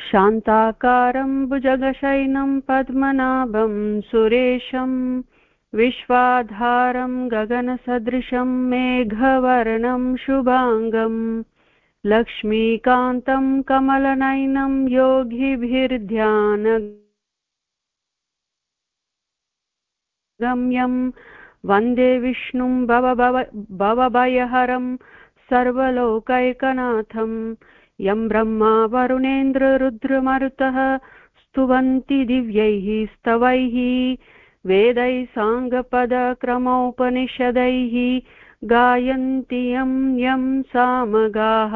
शान्ताकारं भुजगशयनं पद्मनाभं सुरेशं विश्वाधारं गगनसदृशं मेघवर्णं शुभाङ्गम् लक्ष्मीकान्तं कमलनयनं योगिभिर्ध्यान गम्यं वंदे विष्णुं भव भवभयहरं सर्वलोकैकनाथम् यं ब्रह्मा वरुणेन्द्ररुद्रमरुतः स्तुवन्ति दिव्यैः, स्तवैः, वेदैः, साङ्गपदक्रमोपनिषदैः, गायन्ति यं यं सामगाः।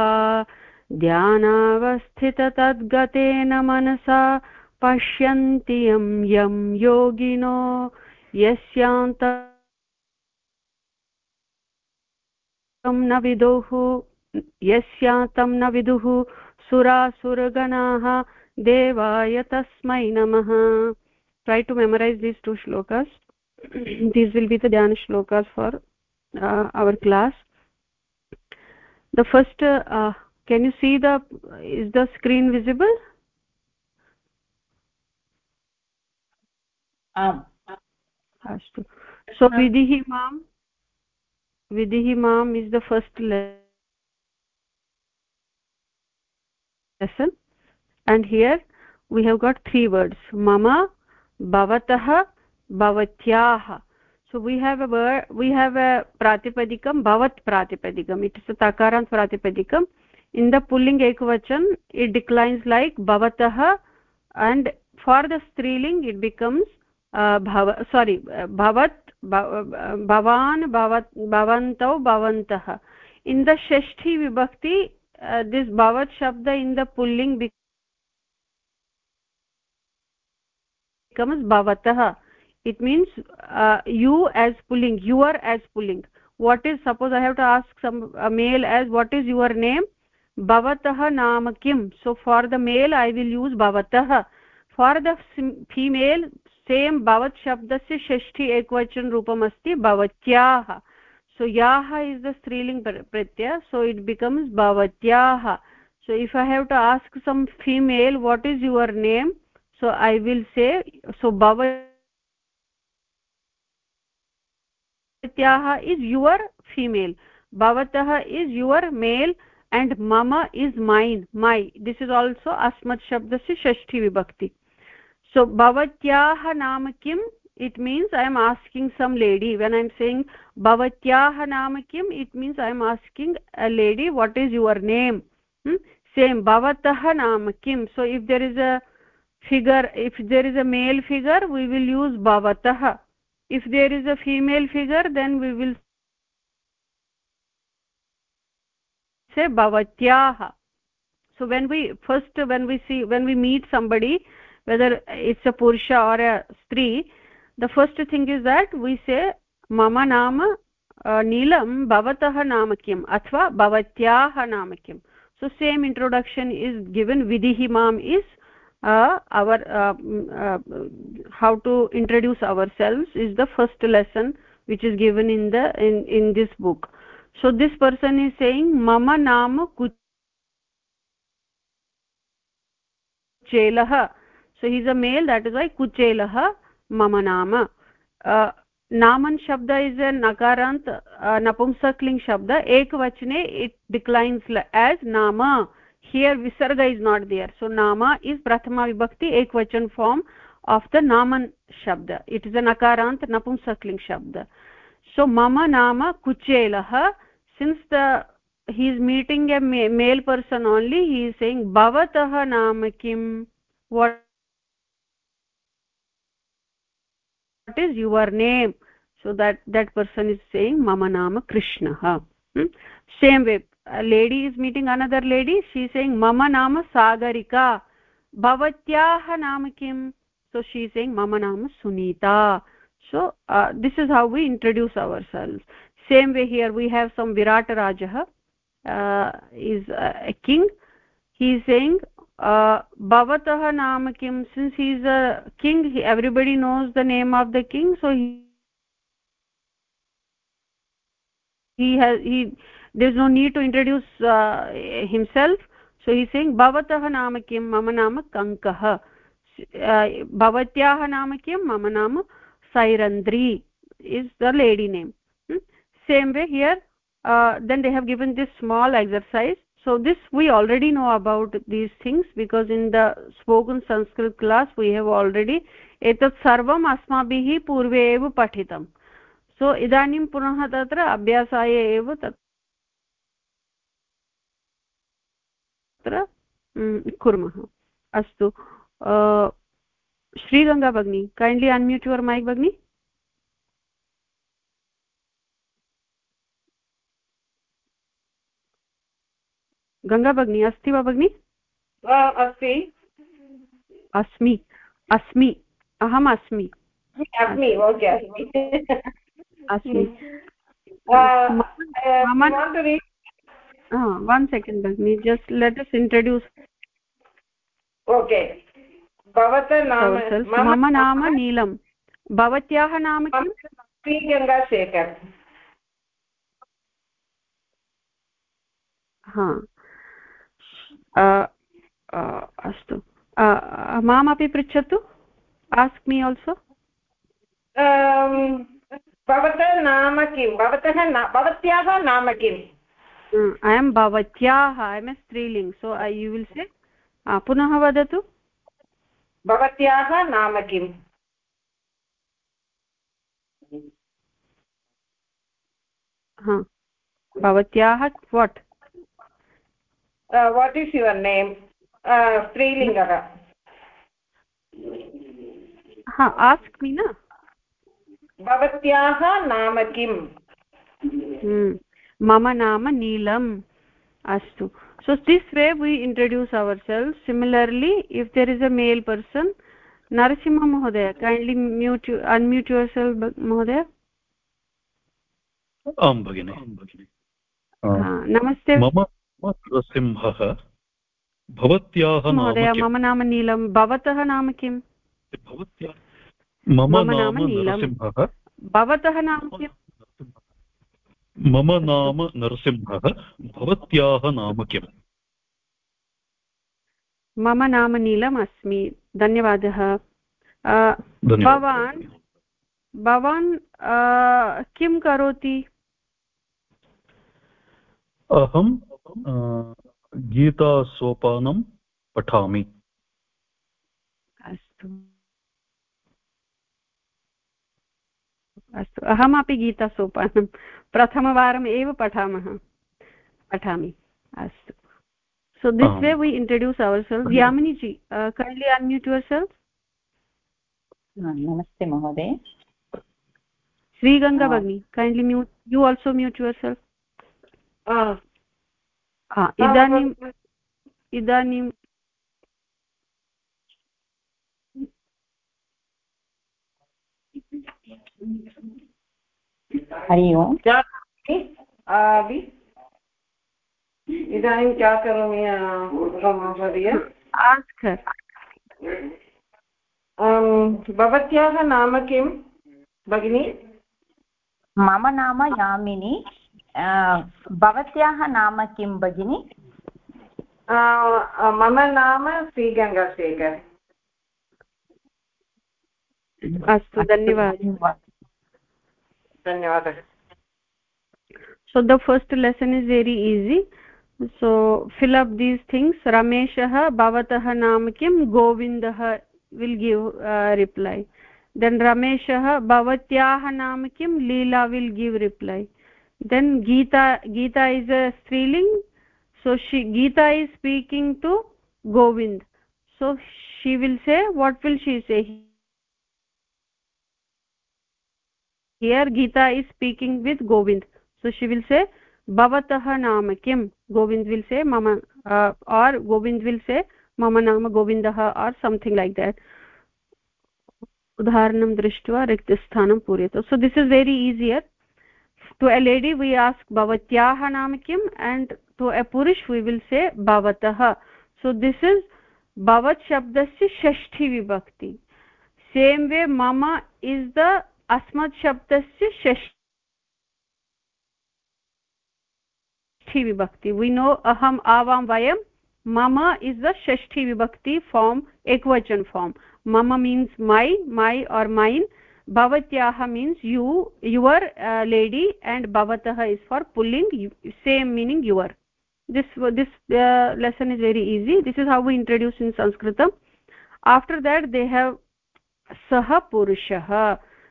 ध्यानावस्थिततद्गतेन मनसा पश्यन्ति यं यं योगिनो यस्यान्त न विदुः। यस्यातं न विदुः सुरासुरगणाः देवाय तस्मै नमः try to memorize these two shlokas these will be the dhyana shlokas for uh, our class the first uh, can you see the is the screen visible आम् अस्तु so vidihi mam vidihi mam is the first lesson and here we have got three words mama bhavatah bhavatyah so we have a word we have a pratipadikam bhavat pratipadikam it is a takarant pratipadikam in the pulling ekvachan it declines like bhavatah and for the striling it becomes uh, bhava sorry bhavat bhavan bhavat bhavantau bhavantah in the shashti vibhakti uh, this भवत् शब्द in the pulling becomes भवतः it means you as pulling your as pulling what is suppose I have to ask some male as what is your name भवतः नाम किं so for the male I will use भवतः for the female same भवत् शब्दस्य षष्ठी एकवचनरूपम् अस्ति भवत्याः so yaha is the striling pratyaya so it becomes bhavatyah so if i have to ask some female what is your name so i will say so bhavatyah is your female bhavatah is your male and mama is mine my this is also asmat shabdasya shashti vibhakti so bhavatyah naam kim it means i am asking some lady. When i am saying bhavatyah naam kim it means i am asking a lady what is your name? Hmm? same bhavatah naam kim. So if there is a figure if there is a male figure we will use bhavatah if there is a female figure then we will say bhavatyah. So when we first when we see when we meet somebody whether it's a purusha or a stree the first thing is that we say mama nama uh, neelam bhavatah nama kim athva bhavatyah nama kim. So same introduction is given. Vidhi mam is uh, our uh, mm, uh, how to introduce ourselves is the first lesson which is given in the in in this book. So this person is saying mama nama kuchelah so he's a male that is why kuchelah मम नाम। नामन शब्द is a नकारान्त नपुंसक्लिङ्ग् शब्द। एकवचने it declines as नाम। Here विसर्ग is not there so नाम is प्रथमा विभक्ति, एकवचन फार्म् आफ् द नामन् शब्द। इट् इस् अ नकारान्त नपुंसक्लिङ्ग् शब्द। सो मम नाम कुचेलः। Since the he is meeting a male person only, he is saying bhavatah naam kim what what is your name? So that that person is saying mama nama krishna. Hmm? same way a lady is meeting another lady she is saying mama nama sagarika. Bhavatyah naam kim? So she is saying mama naam sunita. So uh, this is how we introduce ourselves. Same way here we have some virat rajah uh, is a king. He is saying naam kim since he is a king he, everybody knows the name of the king so he has he there is no need to introduce uh, himself. So he is saying bhavatah naam kim mama naam kankah bhavatyah naam kim mama naam sairandri is the lady name. Hmm? same way here uh, then they have given this small exercise so this we already know about these things because in the spoken sanskrit class we have already etat sarvam asmabhiः पूर्वे एव पठितम् सो इदानीं पुनः तत्र अभ्यासाय एव तत्र कुर्मः अस्तु श्रीगङ्गा भगिनी कैण्ड्लि अन्म्यूट् युवर् मैक् भगिनी गङ्गा भगिनी अस्ति वा भगिनि? अस्ति अस्मि। अस्मि अहम् अस्मि। अस्मि ओके अस्मि। वन् सेकेण्ड् भगिनि just let us introduce okay. भवतः नाम मम नाम नीलं भवत्याः नाम किं श्रीगङ्गाशेखर् हा। अस्तु। मामपि पृच्छतु? आस्क् मी आल्सो भवतः नाम किं? भवतः भवत्याः नाम किम्? ऐ एम् भवत्याः I M A स्त्रीलिङ्ग् so I you will say पुनः वदतु? भवत्याः नाम किम् भवत्याः what what is your name स्त्रीलिङ्गः हा आस्क् मी न भवत्याः नाम किम् मम नाम नीलम् अस्तु so this way we introduce ourselves similarly if there is a male person narasimha mahodaya kindly mute unmute yourself mahodaya आं भगिनि नमस्ते मम नरसिंहः भवत्याः महोदय मम नाम नीलं भवतः नाम किम्? मम नाम नरसिंहः। भवतः नाम किम्? मम नाम नरसिंहः भवत्याः नाम किम्? मम नाम नीलम् अस्मि। धन्यवादः। भवान् भवान् किं करोति? अहं गीतासोपानं पठामि। अस्तु। अस्तु अहमपि गीतासोपानं प्रथमवारम् एव पठामः। पठामि। अस्तु। So this way we introduce ourselves Yamini ji kindly unmute yourselves नमस्ते महोदय। श्रीगङ्गा भगिनी kindly mute you also mute yourself इदानीम् इदानीं हरि ओम् इदानीं क्या करोमि महोदय भवत्याः नाम किं भगिनि मम नाम यामिनी भवत्याः नाम किं भगिनि मम नाम श्रीगङ्गाशेखर् अस्तु धन्यवादः धन्यवादः so the first lesson is very easy so fill up these things rameshah bhavatah naam kim govindah will give uh, reply then rameshah bhavatyah naam kim leela will give reply then geeta geeta is a striling so she geeta is speaking to govind so she will say what will she say here geeta is speaking with govind so she will say bhavatah naam kim govind will say mama uh, or govind will say mama nama govindah or something like that udaharanam drishtva riktasthanam puryato so this is very easier to a lady we ask bhavatyah naam kim and to a purush we will say bhavatah so this is bhavat shabdasya shashti vibhakti same way mama is the asmat shabdasya shashti vibhakti we know aham avam vayam mama is the shashti vibhakti form ekvachan form mama means my my or mine भवत्याः means you your lady and भवतः is for pulling same meaning your this this lesson is very easy this is how we introduce in संस्कृतम् after that they have सः पुरुषः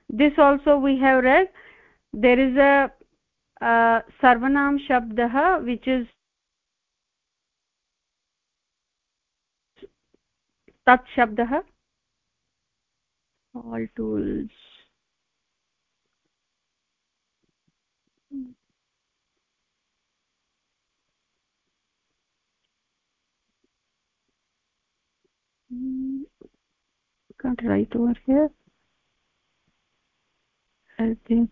this also we have read there is a sarvanam शब्दः which is तत् शब्दः all tools. Can't write over here. I think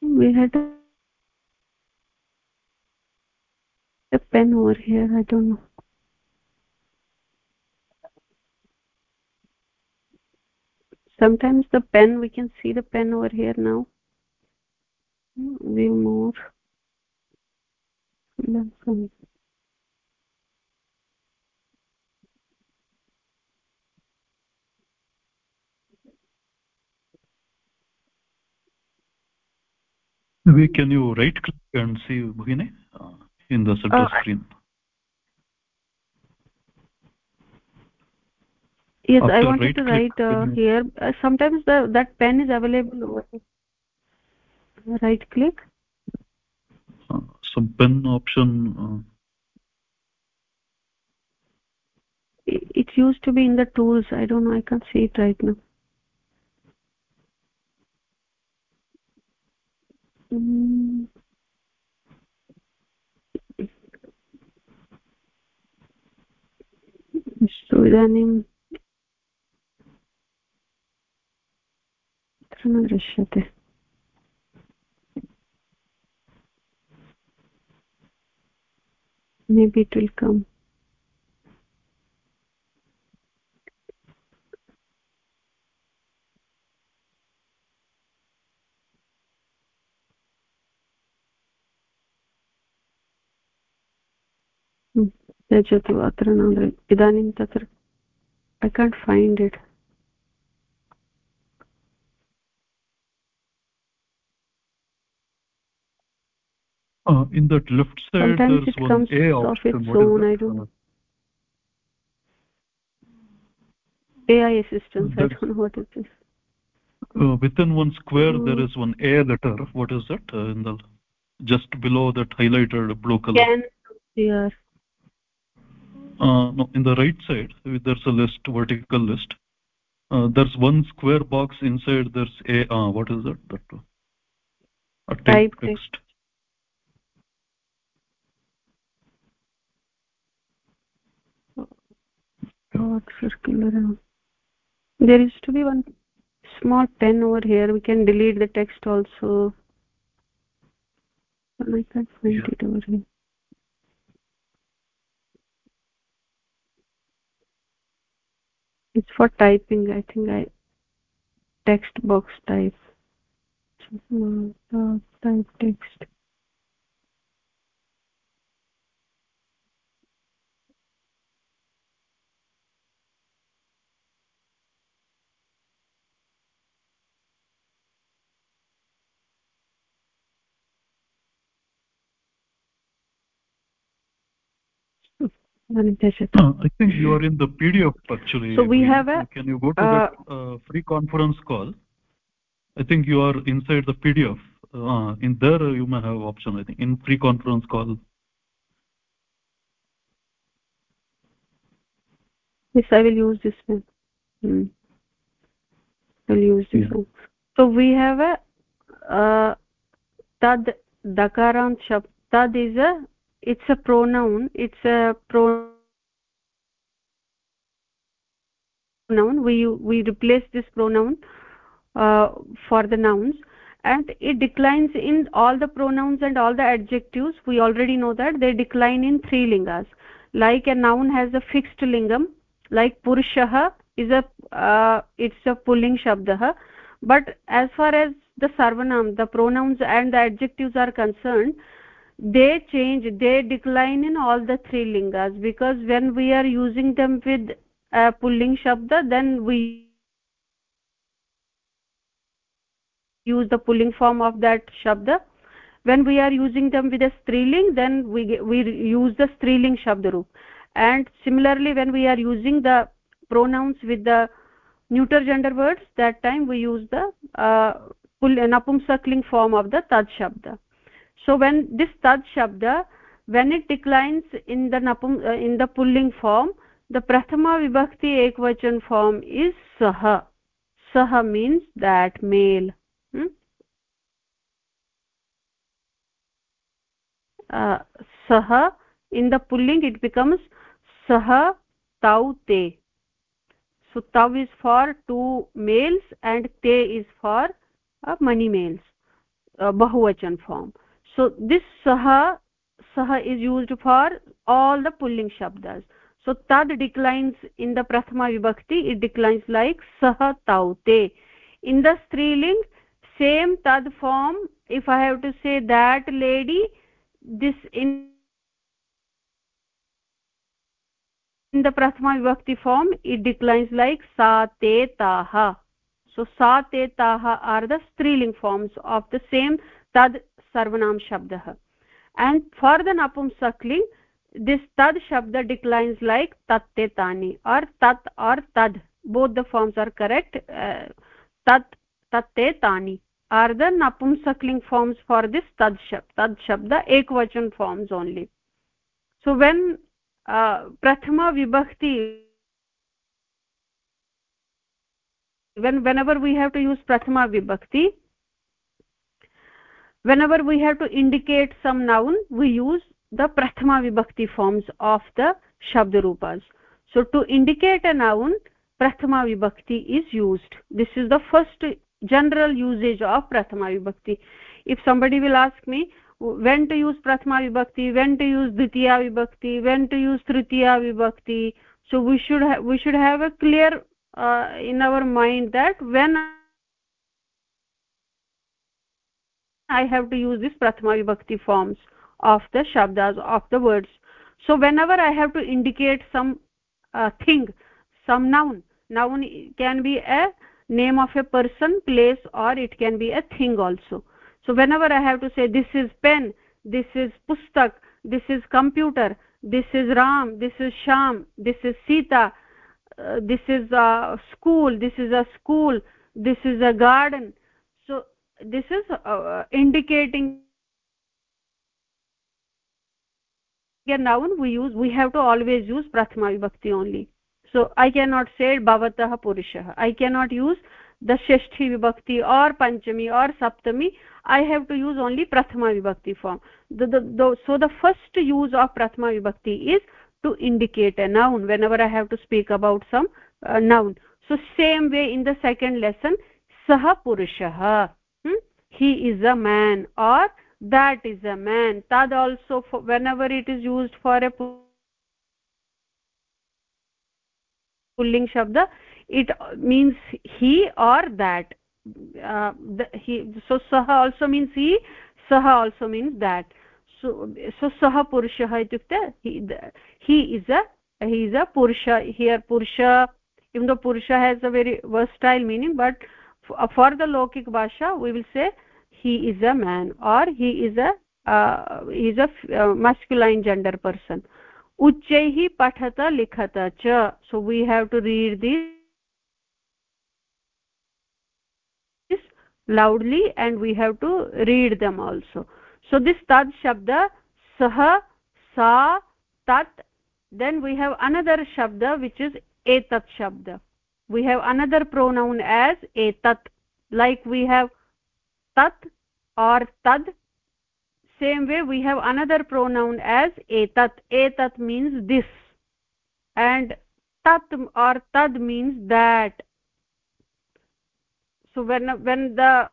we had a pen over here I don't know. Sometimes the pen we can see the pen over here now. View more. Can you right click and see Bhagini? Uh, in the center uh, screen? Yes, After I wanted right to write uh, here. Uh, sometimes the that pen is available. Right click. Uh, some pen option. Uh, It, it used to be in the tools. I don't know. I can't see it right now. इदानीं न दृश्यते maybe it will come. त्यजतु अत्र न इदानीं तत्र I can't find it. Uh, in that left side, Sometimes there's it comes A of its own. I don't. AI assistance. That's, I don't know what it is. Uh, within one square, oh. there is one A letter. What is that? Uh, in the just below that highlighted blue color. Can. Yes. Uh, no, in the right side, there's a list, vertical list. Uh, there's one square box inside. There's a. Uh, what is that? That uh, a type Type text. dot circular there used to be one small pen over here we can delete the text also i can't find Yeah. it over here it's for typing i think i text box type. Uh, type text Uh, I think you are in the PDF actually. So we Bhagini. have a, Can you go to uh, that uh, free conference call? I think you are inside the PDF. Uh, in there uh, you may have option. I think in free conference call. yes i will use this one hmm. i'll use this Yeah. one so we have a uh, tad dakarant shabd tad is a it's a pronoun. It's a pronoun. We we replace this pronoun uh, for the nouns. And it declines in all the pronouns and all the adjectives. We already know that. They decline in three lingas. Like a noun has a fixed lingam. Like purushah is a uh, it's a pulling shabdah but as far as the sarvanam the pronouns and the adjectives are concerned they change they decline in all the three lingas because when we are using them with a pulling shabda then we use the pulling form of that shabda. When we are using them with a striling then we we use the striling shabda roop. And similarly when we are using the pronouns with the neuter gender words that time we use the uh, napumsakling form of the tad shabda so when this tad shabda when it declines in the napum uh, in the pulling form the prathama vibhakti ekvachan form is sah sah means that male hmm? uh, sah in the pulling it becomes sah tau te so tau is for two males and te is for uh, many males uh, bahuvachan form so this saha saha is used for all the pulling shabdas. So tad declines in the prathama vibhakti it declines like saha taute. In the striling same tad form if i have to say that lady this in in the prathama vibhakti form it declines like sa te taha. So sa te taha are the striling forms of the same tad sarvanam shabd and for the नपुम नपुंसक्लिङ्ग् this तद शब्द declines like तत्ते तानि आर् तत् are तद् both the forms are correct तत् तत्ते तानि are the napunsakling forms for this तद् शब् तद् शब्द एकवचन फॉर्म्स ओनली सो वेन् प्रथम विभक्ति when, whenever we have to use prathama vibhakti whenever we have to indicate some noun we use the prathama vibhakti forms of the shabd rupas. So to indicate a noun prathama vibhakti is used. This is the first general usage of prathama vibhakti. If somebody will ask me when to use prathama vibhakti? When to use dvitiya vibhakti? When to use tritiya vibhakti? So we should we should have a clear uh, in our mind that when i have to use this prathama vibhakti forms of the shabdas of the words. So whenever i have to indicate some uh, thing some noun noun can be a name of a person place or it can be a thing also. So whenever i have to say this is pen this is pustak this is computer this is ram this is sham this is sita uh, this is a school this is a school this is a garden this is uh, indicating a noun we use we have to always use prathama vibhakti only. So i cannot say bhavatah purushah i cannot use the shashti vibhakti or panchami or saptami. I have to use only prathama vibhakti form. The, the, the, so the first use of prathama vibhakti is to indicate a noun whenever i have to speak about some uh, noun. So same way in the second lesson sah purushah he is a man or that is a man. Tad also for, whenever it is used for a pulling shabda it means he or that. Uh, the, he so saha also means he saha also means that. So so saha purushah itukte he he is a he is a purusha here purusha even though purusha has a very versatile meaning but for the lokik bhasha we will say he is a man or he is a uh, he is a uh, masculine gender person uchchaihi pathata likhata cha so we have to read this loudly and we have to read them also so this tad shabda sah sa tat then we have another shabda which is etat shabda we have another pronoun as etat like we have tat or tad same way we have another pronoun as etat etat means this and tat or tad means that. So when when the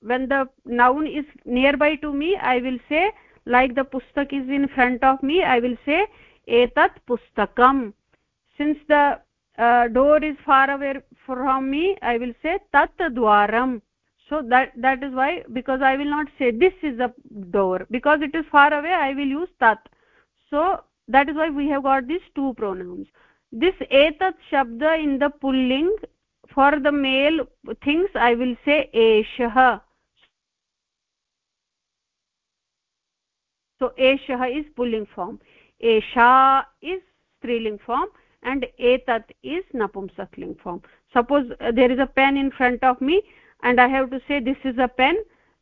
when the noun is nearby to me i will say like the pustak is in front of me i will say etat pustakam since the uh, door is far away from me i will say tat dwaram so that that is why because i will not say this is a door because it is far away i will use tat so that is why we have got these two pronouns this etat shabda in the pulling for the male things i will say eshah so eshah is pulling form esha is striling form and etat is napumsakling form. Suppose uh, there is a pen in front of me and i have to say this is a pen.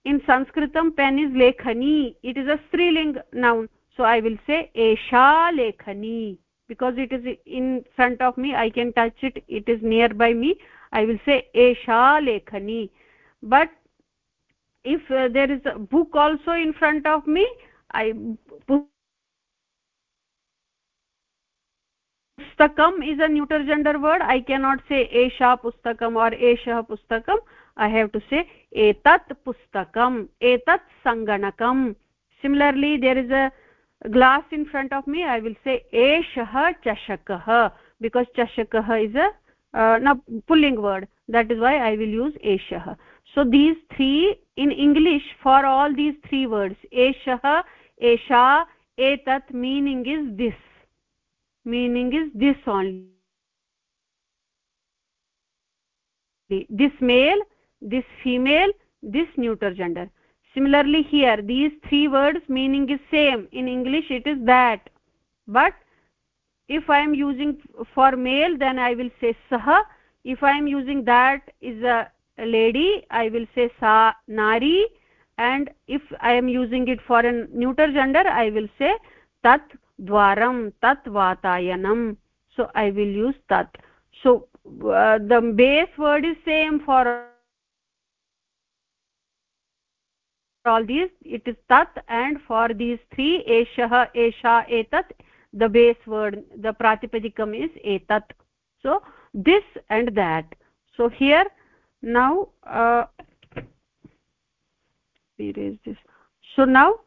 In sanskritam pen is lekhani. It is a striling noun. So i will say esha lekhani. Because it is in front of me i can touch it. It is nearby me. I will say esha lekhani. But if uh, there is a book also in front of me i pustakam is a neuter gender word. I cannot say esha pustakam or eshah pustakam. I have to say etat pustakam etat sanganakam. Similarly there is a glass in front of me. I will say eshah chashakah because chashakah is a uh, pulling word. That is why i will use eshah so these three in english for all these three words. Eshah esha etat meaning is this meaning is this only. This male this female this neuter gender. Similarly here these three words meaning is same. In english it is that. But if i am using for male then i will say sah. If i am using that is a lady i will say sa nari. And if i am using it for a neuter gender i will say tat dwaram tat so i will use tat so uh, the base word is same for all these. It is tat and for these three eshah esha etat. The base word the pratipadikam is etat. So this and that. So here now uh, is this? So now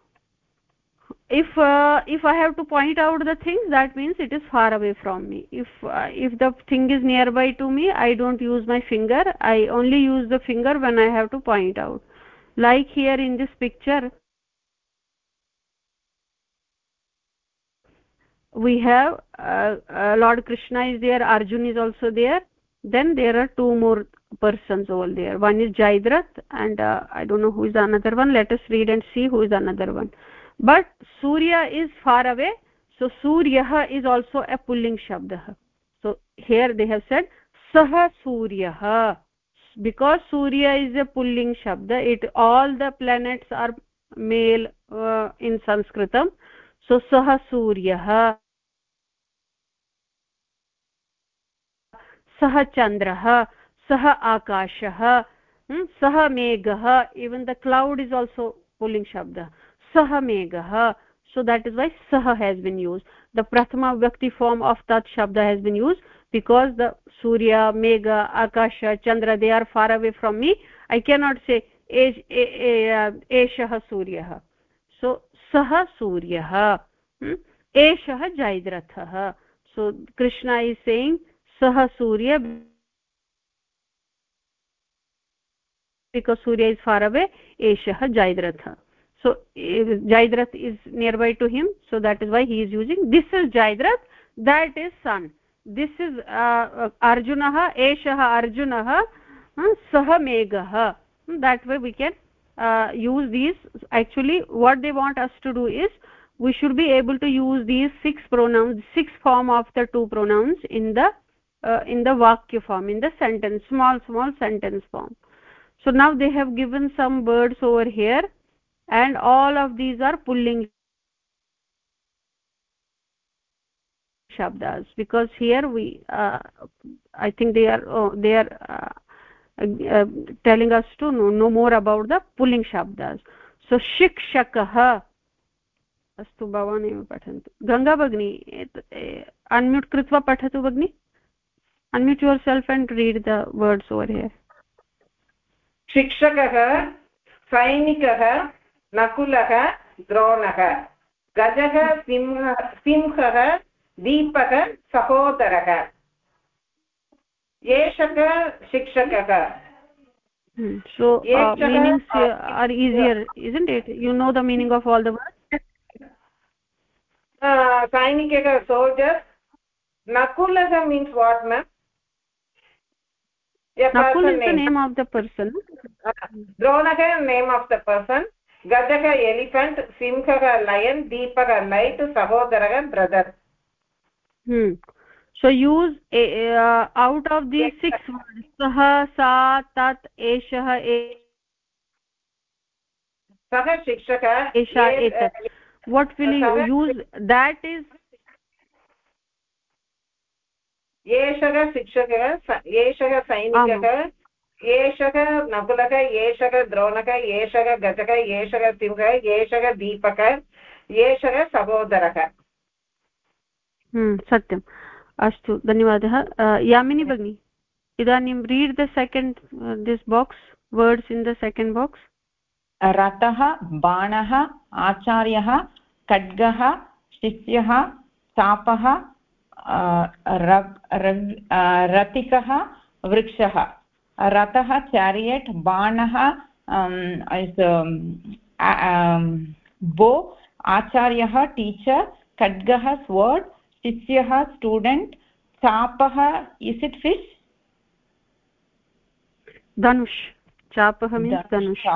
if uh, if i have to point out the things that means it is far away from me. If uh, if the thing is nearby to me i don't use my finger. I only use the finger when i have to point out. Like here in this picture we have uh, uh, lord krishna is there arjun is also there. Then there are two more persons over there. One is jaidrath and uh, i don't know who is another one. Let us read and see who is another one but surya is far away so suryah is also a pulling shabdah so here they have said sah suryah because surya is a pulling shabda it all the planets are male uh, in sanskritam so sah suryah सः चन्द्रः सः आकाशः सः मेघः even the cloud is also pulling shabda सः मेघः so that is वै सः has been use the प्रथम व्यक्ति form of तत् shabd has been use because the सूर्य मेघ आकाश Chandra they are far away from me I cannot say एषः सूर्यः सो सः सूर्यः एषः जैद्रथः सो कृष्णा इस् सेङ्ग् सः सूर्य बिकास् सूर्य इस् फार् अवे एषः जैद्रथः so jaidrath is nearby to him. So that is why he is using. This is jaidrath that is sun this is uh, arjunah eshah arjunah sah megah that way we can uh, use these. Actually what they want us to do is we should be able to use these six pronouns six form of the two pronouns in the uh, in the vakya form in the sentence small small sentence form. So now they have given some words over here and all of these are pulling shabdas because here we uh, i think they are oh, they are uh, uh, telling us to know, know more about the pulling shabdas so shikshakah अस्तु भवान् एव पठन्तु गङ्गा भगिनी unmute कृत्वा पठतु भगिनि unmute yourself and read the words over here शिक्षकः नकुलः द्रोणः गजः सिंह सिंहः दीपः सहोदरः एषः शिक्षकः hmm. so uh, meanings uh, are easier isn't it you know the meaning of all the words uh, sainikaka soldier nakulaga means what ma'am nakul is the name of the person dronaka name of the person गजः elephant सिंहः lion दीपः light सहोदरः brother so use out of the six सः सा तत् एषः सः शिक्षकः एषा एतत् what will use that is एषः शिक्षकः एषः सैनिकः एषः नकुलः एषः द्रोणः एषः गजः एषः सिंहः एषः दीपकः एषः सहोदरः सत्यम्। अस्तु धन्यवादः। यामिनी भगिनी इदानीं read the second this box words in the second box रथः बाणः आचार्यः खड्गः शिष्यः चापः रतिकः वृक्षः। रथः चारियट् बाणः बो आचार्यः टीचर् खड्गः स्वर्ड् शिष्यः स्टूडेण्ट् चापः इस् इट् फिश् धनुष्। चापः धनुष्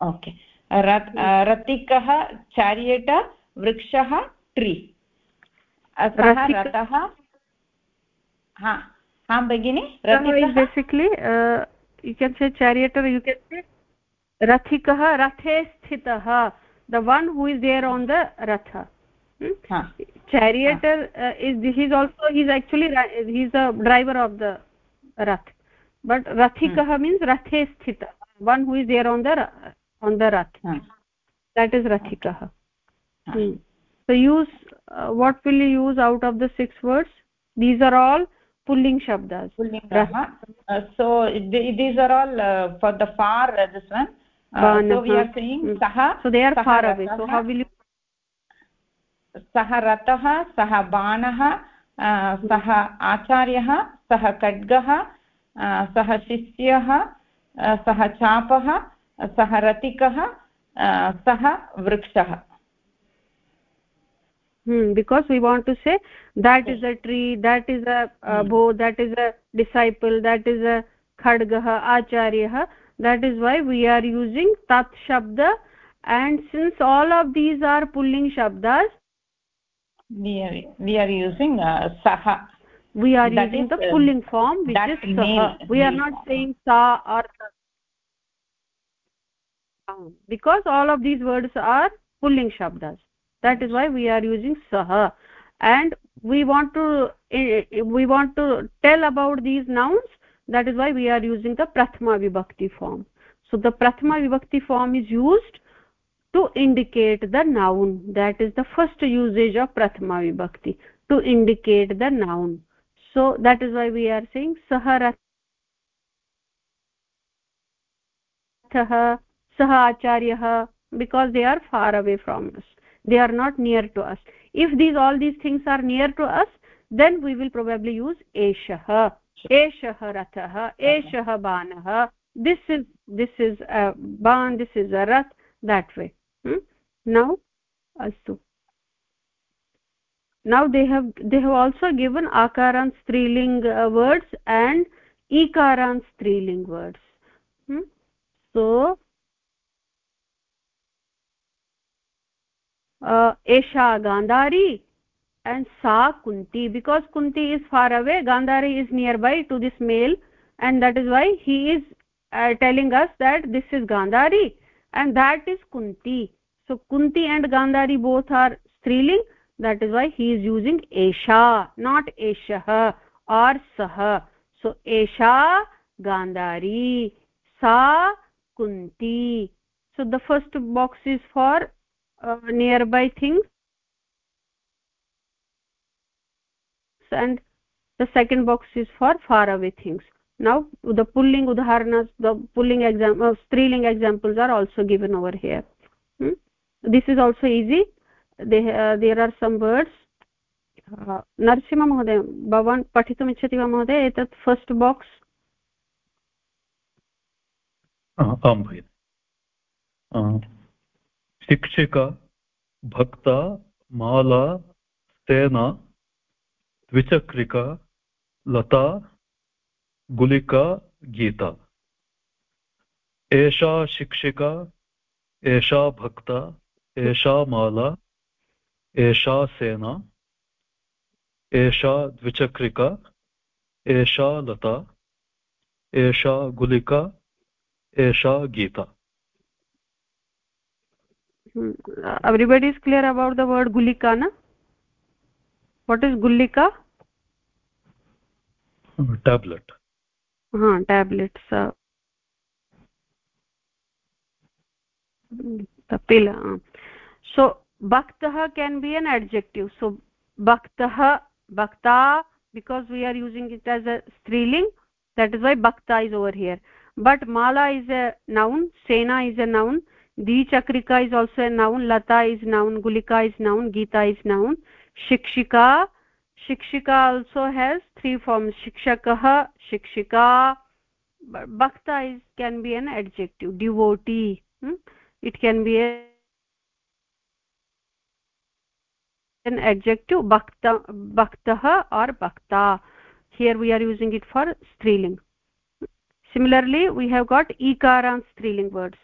ओके रतिकः चारियट वृक्षः ट्री सः हा। हाँ भगिनी basically you can say charioteer you can say रथिकः रथे स्थितः the one who is there on the Rath. Charioteer is this is also he is actually he is a driver of the Rath. But रथिकः means रथे स्थितः one who is there on the on the Rath. That is रथिकः so use what will you use out of the six words these are all pulling shabdas pulling uh, so these are all uh, for the far uh, this one uh, so we are saying saha so they are far away so how will you सः रथः सः बाणः सः आचार्यः सः खड्गः सः शिष्यः सः चापः सः रतिकः सः वृक्षः hmm because we want to say that is a tree that is a uh, bow that is a disciple that is a khadgah acharyah that is why we are using tat shabda. And since all of these are pulling shabdas we are we are using uh, saha. we are that using is, the uh, pulling form which is saha. we are not saying sa or because all of these words are pulling shabdas that is why we are using saha. And we want to eh, eh, we want to tell about these nouns. That is why we are using the prathama vibhakti form. So the prathama vibhakti form is used to indicate the noun. That is the first usage of prathama vibhakti to indicate the noun. So that is why we are saying saharathah sah acharyah because they are far away from us they are not near to us. If these all these things are near to us then we will probably use eshah. Eshah rathah eshah banah. This is this is a ban this is a rath that way. Now astu now they have they have also given akaran striling uh, words and ikaran striling words. Hmm? so esha gandhari and sa kunti. Because kunti is far away gandhari is nearby to this male and that is why he is uh, telling us that this is gandhari and that is kunti. So kunti and gandhari both are striling. That is why he is using esha not eshah or sah. So esha gandhari sa kunti. So the first box is for uh, nearby things and the second box is for far away things now the pulling udharanas the pulling example uh, striling examples are also given over here hmm? this is also easy they uh, there are some words Narasimha महोदय भवान् पठितुम् इच्छति वा महोदय एतत् first box आं भगिनि शिक्षिका, भक्ता, माला, सेना, द्विचक्रिका, लता, गुलिका, गीता। एषा शिक्षिका, एषा भक्ता, एषा माला, एषा सेना, एषा द्विचक्रिका, एषा लता, एषा गुलिका, एषा Gita. Everybody is clear about the word gulika na? What is gulika tablet. Ha tablets uh, the pill uh. so bhaktah can be an adjective. So bhaktah bhakta because we are using it as a striling that is why bhakta is over here. But mala is a noun sena is a noun dichakrika is also a noun lata is noun gulika is noun gita is noun. Shikshika shikshika also has three forms. Shikshakah shikshika bhakta is can be an adjective. Devotee hmm? it can be a, an adjective bhakta bhaktah or bhakta. Here we are using it for striling. Similarly we have got ikara striling words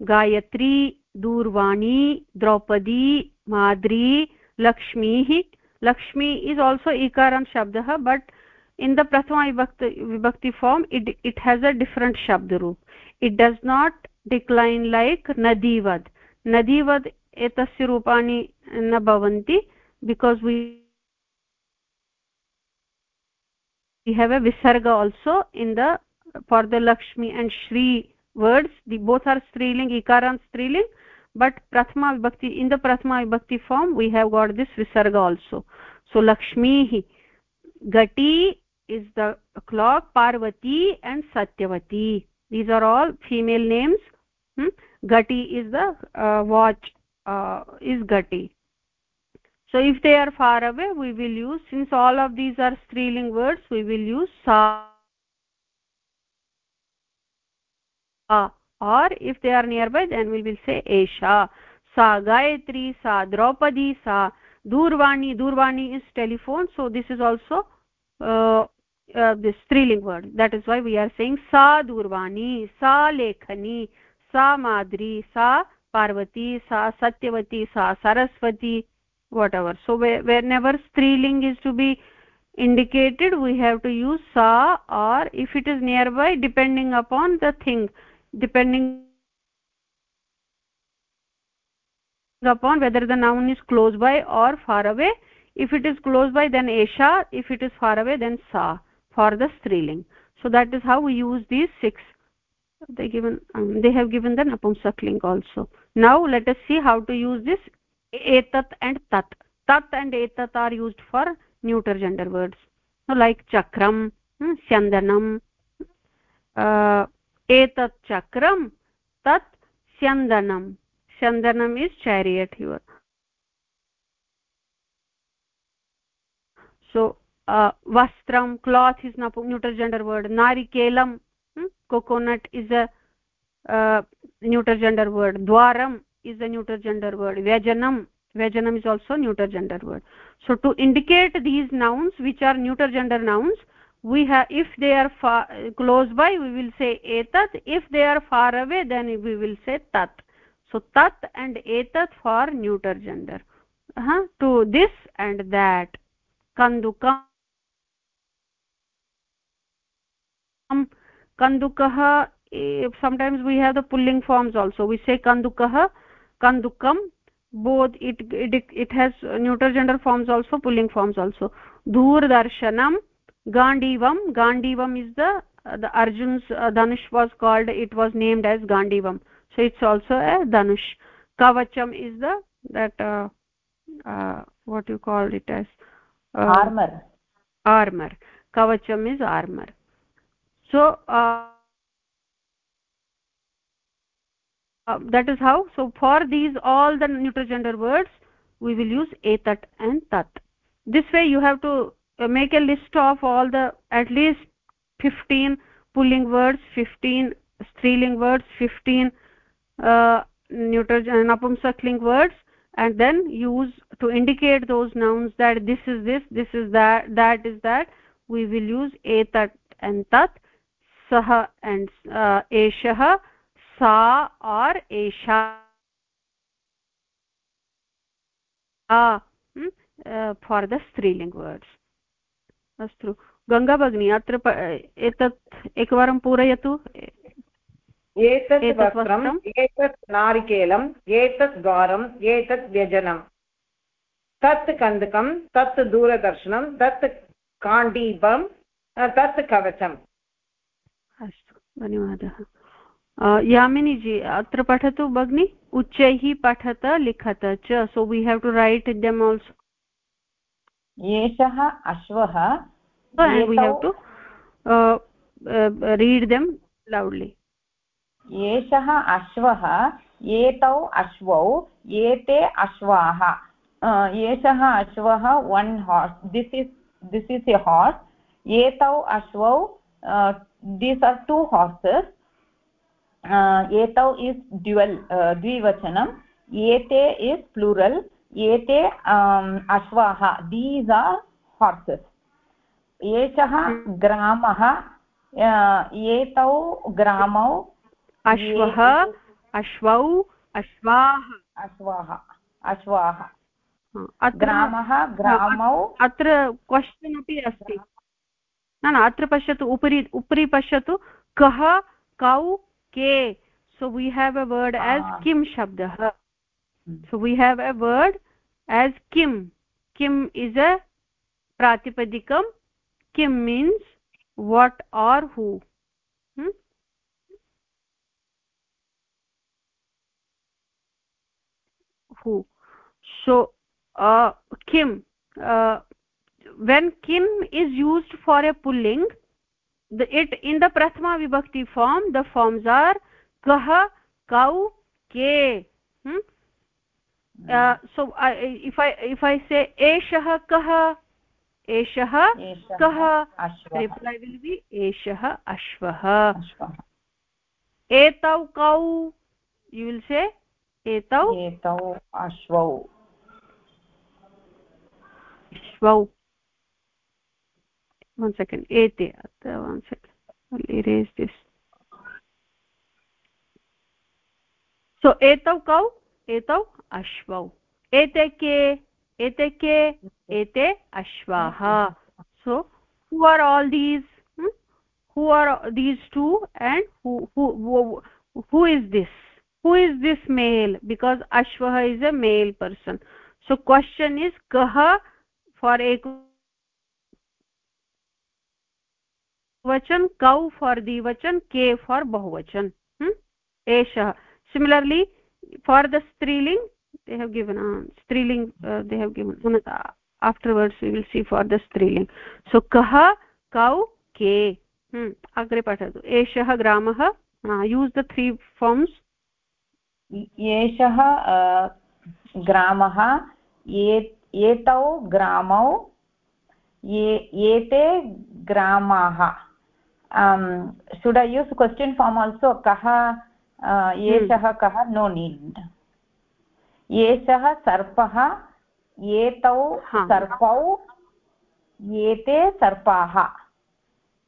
Gayatri, दूरवाणी, Draupadi, Madri, Lakshmi. Lakshmi is also इकारं शब्दः but in the प्रथमा विभक्ति विभक्ति form it it has a different शब्दरूप् it does not decline like नदीवद् नदीवद् एतस्य रूपाणि न भवन्ति because we you have a विसर्ग also in the for the Lakshmi and Shri words the both are striling ikaran striling but prathama vibhakti in the prathama vibhakti form we have got this visarga also. So lakshmi gati is the clock parvati and satyavati. These are all female names. Hmm? gati is the uh, watch uh, is gati. So if they are far away we will use since all of these are striling words we will use sa or if they are nearby then we will say esha sa gayatri sa draupadi sa durvani. Durvani is telephone. So this is also uh, uh, this striling word. That is why we are saying sa durvani sa lekhani sa madri sa parvati sa satyavati sa saraswati whatever. So whenever striling is to be indicated we have to use sa or if it is nearby depending upon the thing depending upon whether the noun is close by or far away. If it is close by then esha. If it is far away then sa for the striling. So that is how we use these six. They given um, they have given the napumsak link also. Now let us see how to use this etat and tat. Tat and etat are used for neuter gender words. So like chakram hmm, uh, एतत् चक्रं, तत् स्यन्दनं स्यन्दनम् is चेरियट् your so वस्त्रं cloth is neuter gender word नारिकेलं coconut is a neuter gender word द्वारम् is a neuter gender word व्यजनं व्यजनम् is also neuter gender word so to indicate these nouns which are neuter gender nouns we have if they are far close by we will say etat. If they are far away then we will say tat. So tat and etat for neuter gender. Uh -huh. to this and that. Kandukam kandukah sometimes we have the pulling forms also. We say kandukah kandukam both it, it it has neuter gender forms also pulling forms also. Doordarshanam gandivam gandivam is the the arjun's uh, dhanush was called it was named as gandivam so it's also a dhanush. Kavacham is the that uh, uh, what you call it as uh, armor. Armor. Kavacham is armor. So uh, uh, that is how. So for these all the neuter gender words we will use etat and tat. This way you have to uh, make a list of all the at least 15 pulling words 15 striling words 15 uh, neuter napumsakling words and then use to indicate those nouns that this is this this is that that is that. We will use etat and tat sah and uh, eshah sa or esha. Uh, for the striling words अस्तु। भगिनी अत्र एतत् एकवारं पूरयतु। एतत् वस्त्रम् एतत् नारिकेलम् एतत् द्वारम् एतत् व्यजनम्। तत् कन्दकं तत् दूरदर्शनं तत् काण्डीपं तत् कवचम्। अस्तु धन्यवादः। यामिनीजी अत्र पठतु भगिनि। उच्चैः पठत लिखत च so we have to write them also एषः अश्वः read them loudly. एषः अश्वः एतौ अश्वौ एते अश्वाः। एषः अश्वः one horse this is this is a horse एतौ अश्वौ दीस् आर् टु हार्सस् एतौ इस् ड्युवल् द्विवचनम् एते इस् प्लूरल् एते अश्वाः दीस् आर् हार्सस् एषः ग्रामः एतौ ग्रामौ अश्वः अश्वौ अश्वाः। अश्वाः अश्वाः। ग्रामः ग्रामौ। अत्र क्वश्चन् अपि अस्ति। न न अत्र पश्यतु उपरि उपरि पश्यतु कः कौ के। So we have a word as किं शब्दः? So we have a word as kim kim is a pratipadikam kim means what or who hmm? who so uh, kim uh, when kim is used for a pulling the it in the prathama vibhakti form the forms are kah kau ke hmm? uh, so I, if i if i say eshah kah एषः कः reply will be एषः अश्वः एतौ कौ you will say एतौ एतौ अश्वौ अश्वौ one second ete one second i'll erase this so etau kau etau अश्वौ। एते के एते के एते अश्वाः। So who are all these who are these two and who is this who is this male because अश्वः is a male person so question is कः for एक वचन कौ for द्विवचन के फॉर बहुवचन एषः similarly for the स्त्रीलिङ्ग् they have given uh, striling uh, they have given uh, afterwards we will see for the striling so kah kau ke hmm agre patatu eshah gramah uh, use the three forms एषः ग्रामः एतौ ग्रामौ एते ग्रामाः should I use question form also कः एषः कः no need एषः सर्पः एतौ सर्पौ एते सर्पाः।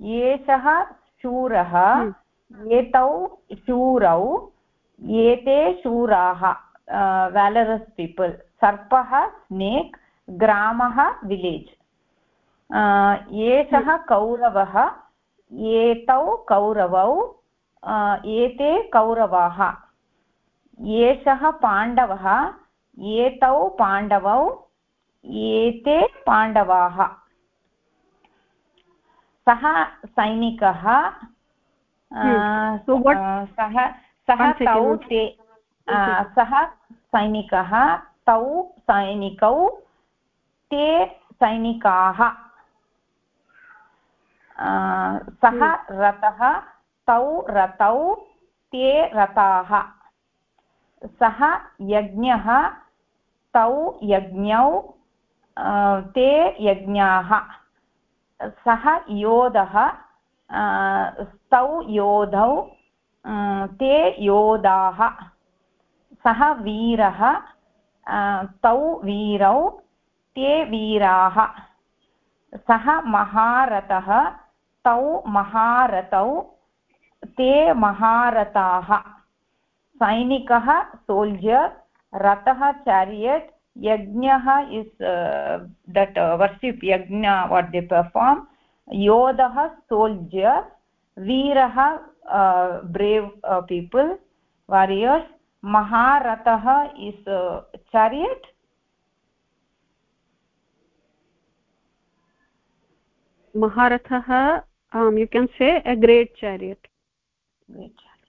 एषः शूरः एतौ शूरौ एते शूराः वेलरस् पीपल् सर्पः स्नेक् ग्रामः विलेज् एषः कौरवः एतौ कौरवौ एते कौरवाः। एषः पाण्डवः एतौ पाण्डवौ एते पाण्डवाः। सः सैनिकः सः सः तौ ते सः सैनिकः तौ सैनिकौ ते सैनिकाः। सः रथः तौ रतौ ते रथाः। सः यज्ञः, तौ यज्ञौ ते यज्ञाः। सः योधः तौ योधौ ते योधाः। सः वीरः तौ वीरौ, ते वीराः। सः महारथः, तौ महारथौ, ते महारथाः। सैनिकः सोल्जर् रथः चारियट् यज्ञः इस् दट् वर्षिप् यज्ञ वाट् दे पर्फार्म्। योधः सोल्जर् वीरः brave people warriors महारथः is chariot. um, you can say a great chariot.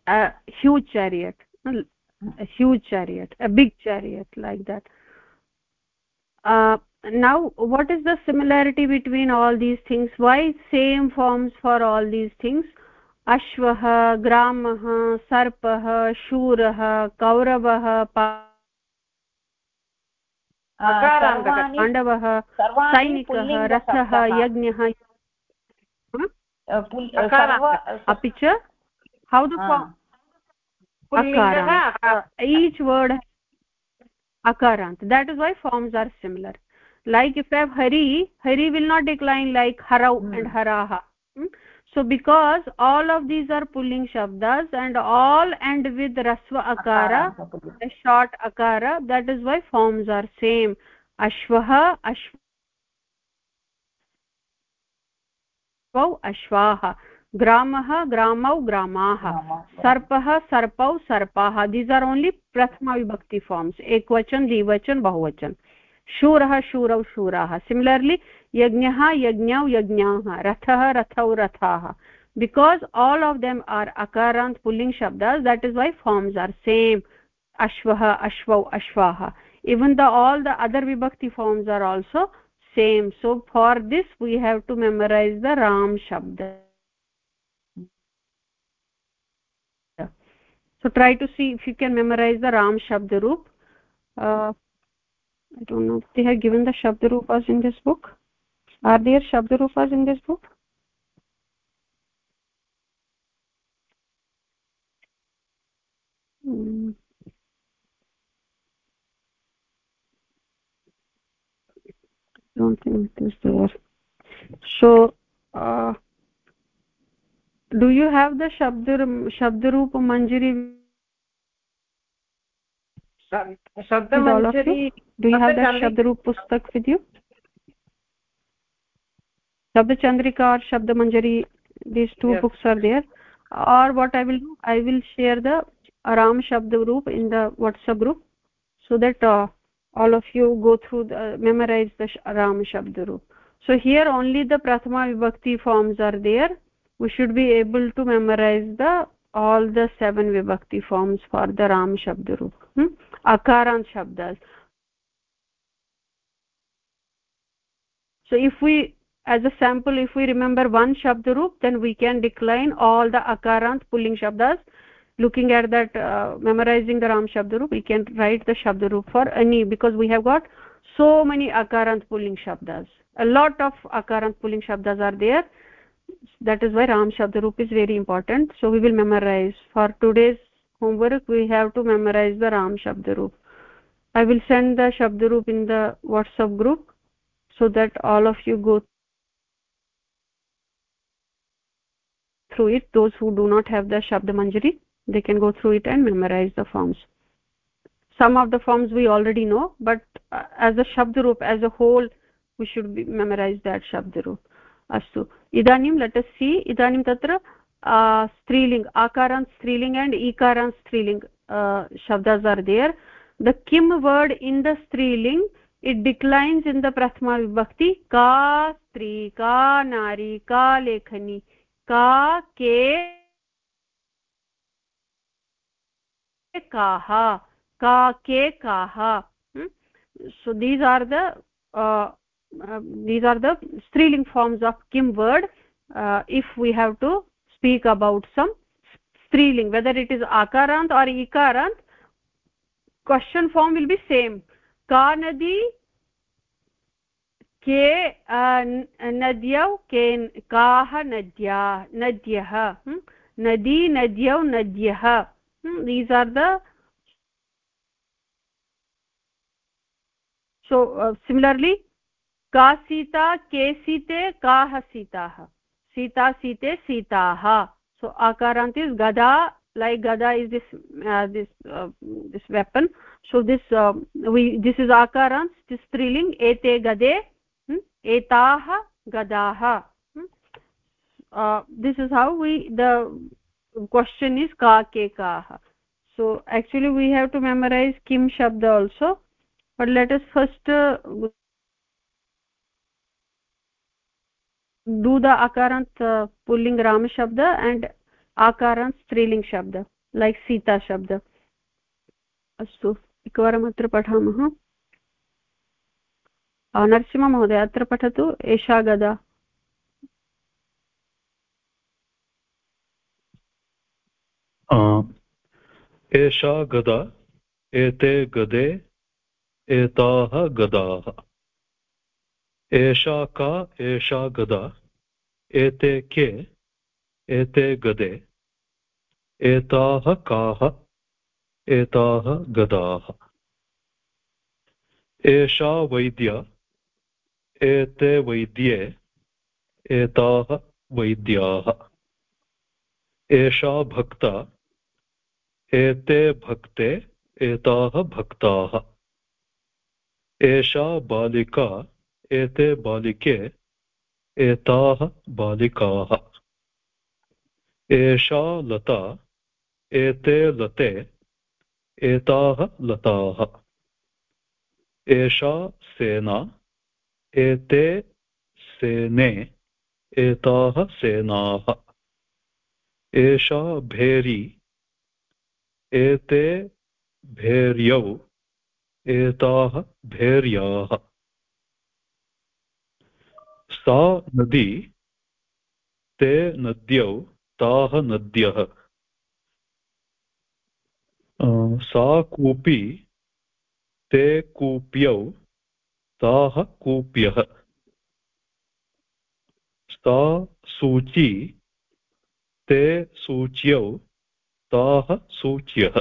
a huge chariot. a huge chariot a big chariot like that uh, now what is the similarity between all these things why same forms for all these things अश्वः ग्रामः सर्पः शूरः कौरवः पाण्डवः सैनिकः रथः यज्ञः अपि च how the each word akarant that is why forms are similar like if i have hari hari will not decline like harau mm. and haraha hmm? so because all of these are pulling shabdas and all end with rasva akara a short akara that is why forms are same ashvah ashv सर्पौ अश्वाः ग्रामः ग्रामौ ग्रामाः। सर्पः सर्पौ सर्पाः। These are only प्रथमविभक्ति forms एकवचन द्विवचन बहुवचन। शूरः शूरौ शूराः। सिमिलर्लि यज्ञः यज्ञौ यज्ञाः। रथः रथौ रथाः। Because all of them are अकारान्त् पुल्लिङ्ग् शब्द that is why forms are same अश्वः अश्वौ अश्वाः। Even the all the other विभक्ति forms are also same so for this we have to memorise the Ram शब्द so try to see if you can memorize the ram shabd roop. Uh, i don't know if they have given the shabd roopas in this book. Are there shabd roopas in this book? Hmm. don't think it is there. So uh, do you have the shabd shabd manjari? Shabd manjari do you have the shabd pustak with you? Shabd chandrika or shabd manjari these two yes. books are there. Or what i will do i will share the ram shabd in the whatsapp group so that uh, all of you go through the memorize the ram shabd so here only the prathama vibhakti forms are there we should be able to memorize the all the seven vibhakti forms for the ram shabd hmm? akarant shabdas. So if we as a sample if we remember one shabd then we can decline all the akarant pulling shabdas. Looking at that uh, memorizing the ram shabd we can write the shabd for any because we have got so many akarant pulling shabdas. A lot of akarant pulling shabdas are there that is why ram shabd is very important. So we will memorize. For today's homework we have to memorize the ram shabd i will send the shabd in the whatsapp group so that all of you go through it. Those who do not have the shabd manjari they can go through it and memorize the forms. Some of the forms we already know but uh, as a shabd roop as a whole we should be memorize that shabd roop अस्तु। इदानीं let us see इदानीं तत्र स्त्रीलिङ्ग्, आकारान् स्त्रीलिङ्ग् and ईकारान् स्त्रीलिङ्ग् शब्दास् are there the किं word in the स्त्रीलिङ्ग् it declines in the प्रथमा विभक्ति का स्त्री का नारी का लेखनी का के काः का के काः so these are the these are the striling forms of kim word uh, if we have to speak about some striling whether it is akarant or ikarant question form will be same ka nadi के नद्यौ के काः नद्या नद्यः नदी नद्यौ नद्यः these are the so uh, similarly का सीता, के सीते का सीताः। सीता सीते, सीताः। सो अकारान्त् इस् गदा लाइक गदा is this this this weapon so this we this is अकारान्त् this त्रीलिङ्ग् एते गदे हम्म, एताः गदाः। This is how we the question is का, के, काः। So actually we have to memorise किम शब्द also but let us first do the akarant uh, pulling ram shabda and akarant striling shabda like sita shabda अस्तु एकवारम् अत्र पठामः नरसिंहमहोदय अत्र पठतु एषा गदा एषा गदा एते गदे एताः गदाः एषा का एषा गदा एते के एते गदे एताः काः एताः गदाः एषा वैद्या एते वैद्ये एताः वैद्याः एषा भक्ता एते भक्ते एताः भक्ताः एषा बालिका एते बालिके, एताः बालिकाः। एषा लता, एते लते, एताः लताः। एषा सेना, एते सेने, एताः सेनाः। एषा भेरी, एते भेर्यौ, एताः भेर्याः। सा नदी, ते नद्यौ, ताः नद्यः। सा कूपी, ते कूप्यौ, ताः कूप्यः। सा सूची, ते सूच्यौ, ताः सूच्यः।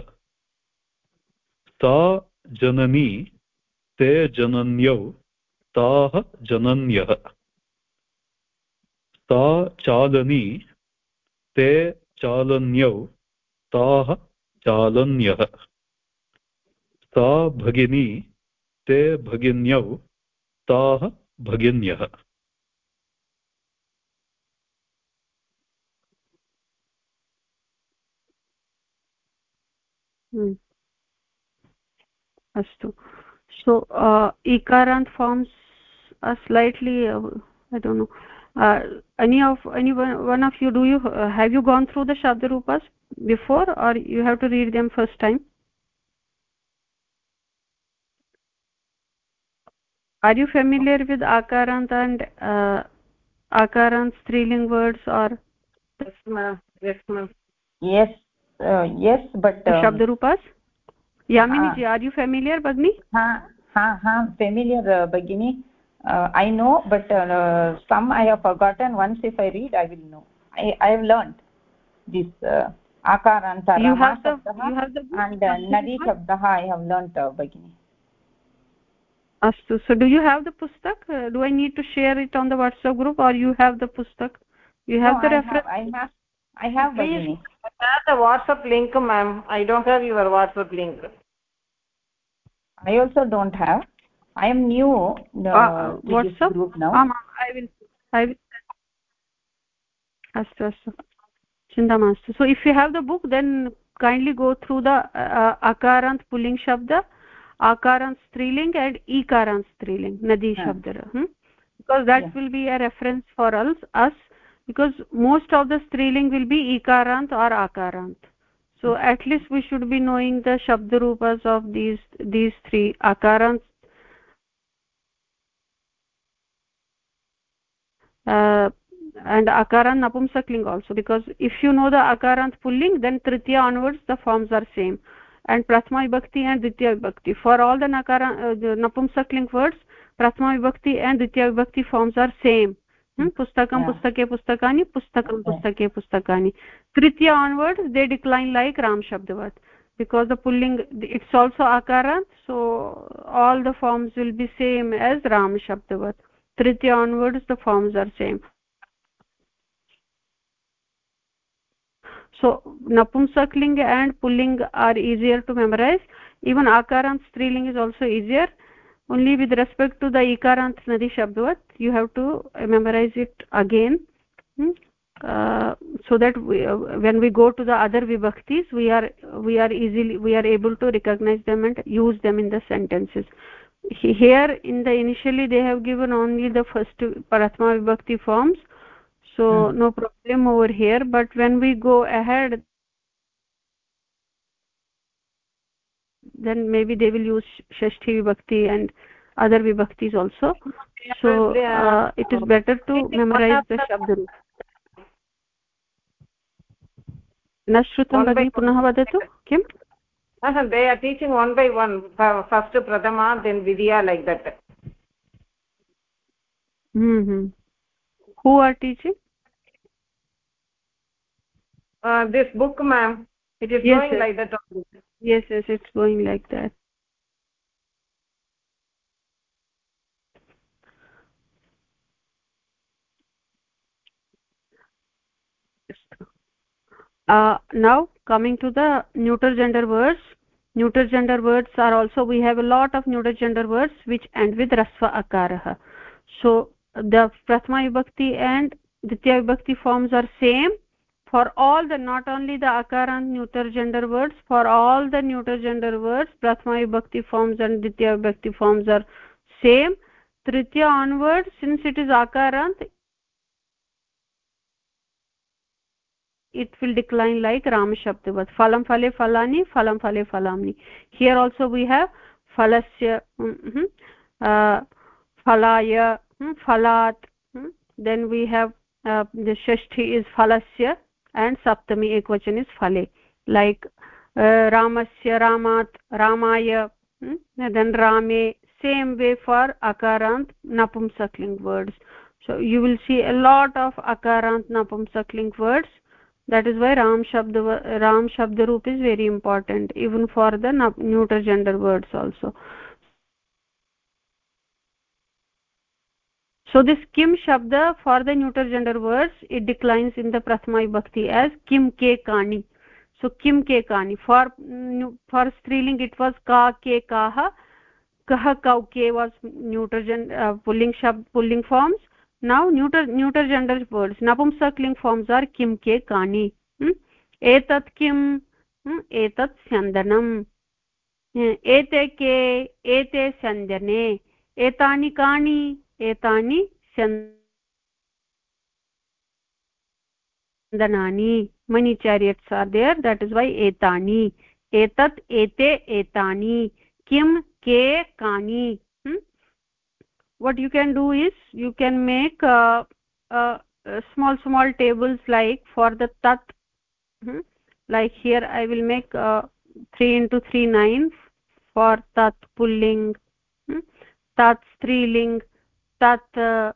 सा जननी, ते जनन्यौ, ताः जनन्यः। सा चालनी ते चालन्यौ ताः चालन्यः सा भगिनी ते भगिन्यौ ताः भगिन्यः hmm. astu so uh, ikarant forms are slightly uh, i don't know uh, any of any one, one of you do you uh, have you gone through the shabda rupas before or you have to read them first time? Are you familiar with akarant and uh, akarant striling words or yes ma'am yes ma'am yes uh, yes but um, shabda rupas? Yamini ji are you familiar bagni? Ha ha ha familiar uh, bagini i know but uh, some i have forgotten. Once if i read i will know. I i have learned this uh, akaranta you have the you have the and uh, nadi shabdah i have learned uh, bagini astu so do you have the pustak? Uh, do i need to share it on the whatsapp group or you have the pustak? You have no, the I reference? Have, i have i have please bagini share the whatsapp link ma'am. I don't have your whatsapp link. I also don't have i am new no, uh, whatsapp group now um, i will i will astu astu chinta mastu so if you have the book then kindly go through the uh, akarant pulling shabd, akarant striling and ekarant striling nadi yeah. shabda hmm? because that yeah. will be a reference for us, us because most of the striling will be ekarant or akarant so hmm. at least we should be knowing the shabdruvas of these these three akarants. And akarant napumsakling also because if you know the akarant pulling then tritiya onwards the forms are same and prathama vibhakti and ditya vibhakti for all the nakara uh, napumsakling words prathama vibhakti and ditya vibhakti forms are same hmm? pustakam yeah. pustake pustakani pustakam pustake pustakani tritiya onwards they decline like ram shabdavat because the pulling it's also akarant so all the forms will be same as ram shabdavat tritiya onwards the forms are same. So napumsakling and pulling are easier to memorize. Even akarant striling is also easier. Only with respect to the ikarant nadi shabdvat you have to memorize it again. Hmm? uh, so that we, uh, when we go to the other vibhaktis we are we are easily we are able to recognize them and use them in the sentences here in the initially they have given only the first paratma vibhakti forms so hmm. no problem over here but when we go ahead then maybe they will use shashti vibhakti and other vibhaktis also so uh, it is better to memorize the shabd न श्रुतं भगिनि पुनः वदतु किम् they are teaching one by one first prathama then vidya like that. Hmm, hmm. who are teaching? Uh, this book ma'am it is yes, going yes. like that yes yes it's going like that uh, now coming to the neuter gender words. Neuter gender words are also we have a lot of neuter gender words which end with rasva akarah so the prathama vibhakti and ditya vibhakti forms are same. For all the not only the akarant neuter gender words for all the neuter gender words prathama vibhakti forms and ditya vibhakti forms are same. Tritiya onwards since it is akarant it will decline like ram shabdavat phalam phale phalani phalam phale phalamni here also we have phalasya mm -hmm, uh, phalaya mm, phalat mm, then we have uh, the shashti is phalasya and saptami ekvachan is phale like uh, ramasya ramat ramaya hmm? then rame same way for akarant napumsakling words so you will see a lot of akarant napumsakling words that is why ram shabd ram shabd roop is very important even for the neuter gender words also so this kim shabda for the neuter gender words it declines in the prathama vibhakti as kim ke kani so kim ke kani for for striling it was ka ke kah kah kau ke was neuter gender uh, pulling shabd pulling forms now neuter neuter gender words napunsakling forms are किं के कानि एतत् किम् एतत् स्यन्दनम् एते के एते स्यन्दने एतानि कानि एतानि स्यन्दनानि many chariots are there that is why एतानि एतत् एते एतानि किं के कानि what you can do is you can make uh, uh, small small tables like for the tat hmm? like here i will make uh, 3 into 3 9 for tat pulling hmm? tat striling tat uh,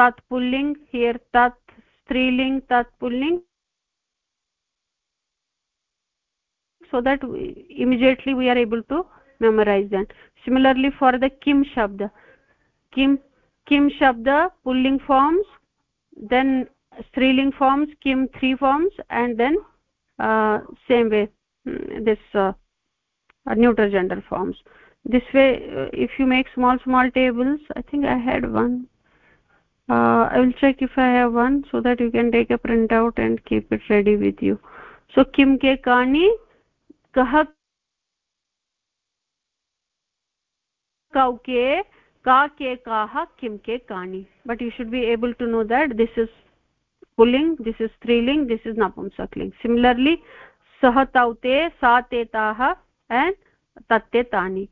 tat pulling here tat striling tat pulling so that we, immediately we are able to memorize that similarly for the kim shabda kim kim shabda pulling forms then striling forms kim three forms and then uh, same way hmm, this uh, neuter gender forms. This way uh, if you make small small tables i think i had one. Uh, i will check if i have one so that you can take a printout and keep it ready with you. So kim ke kani kah कौ के का के काः किं के कानि but you should be able to know that this is pulling this is striling this is napumsakling similarly सः तौ ते सा ते ताः tani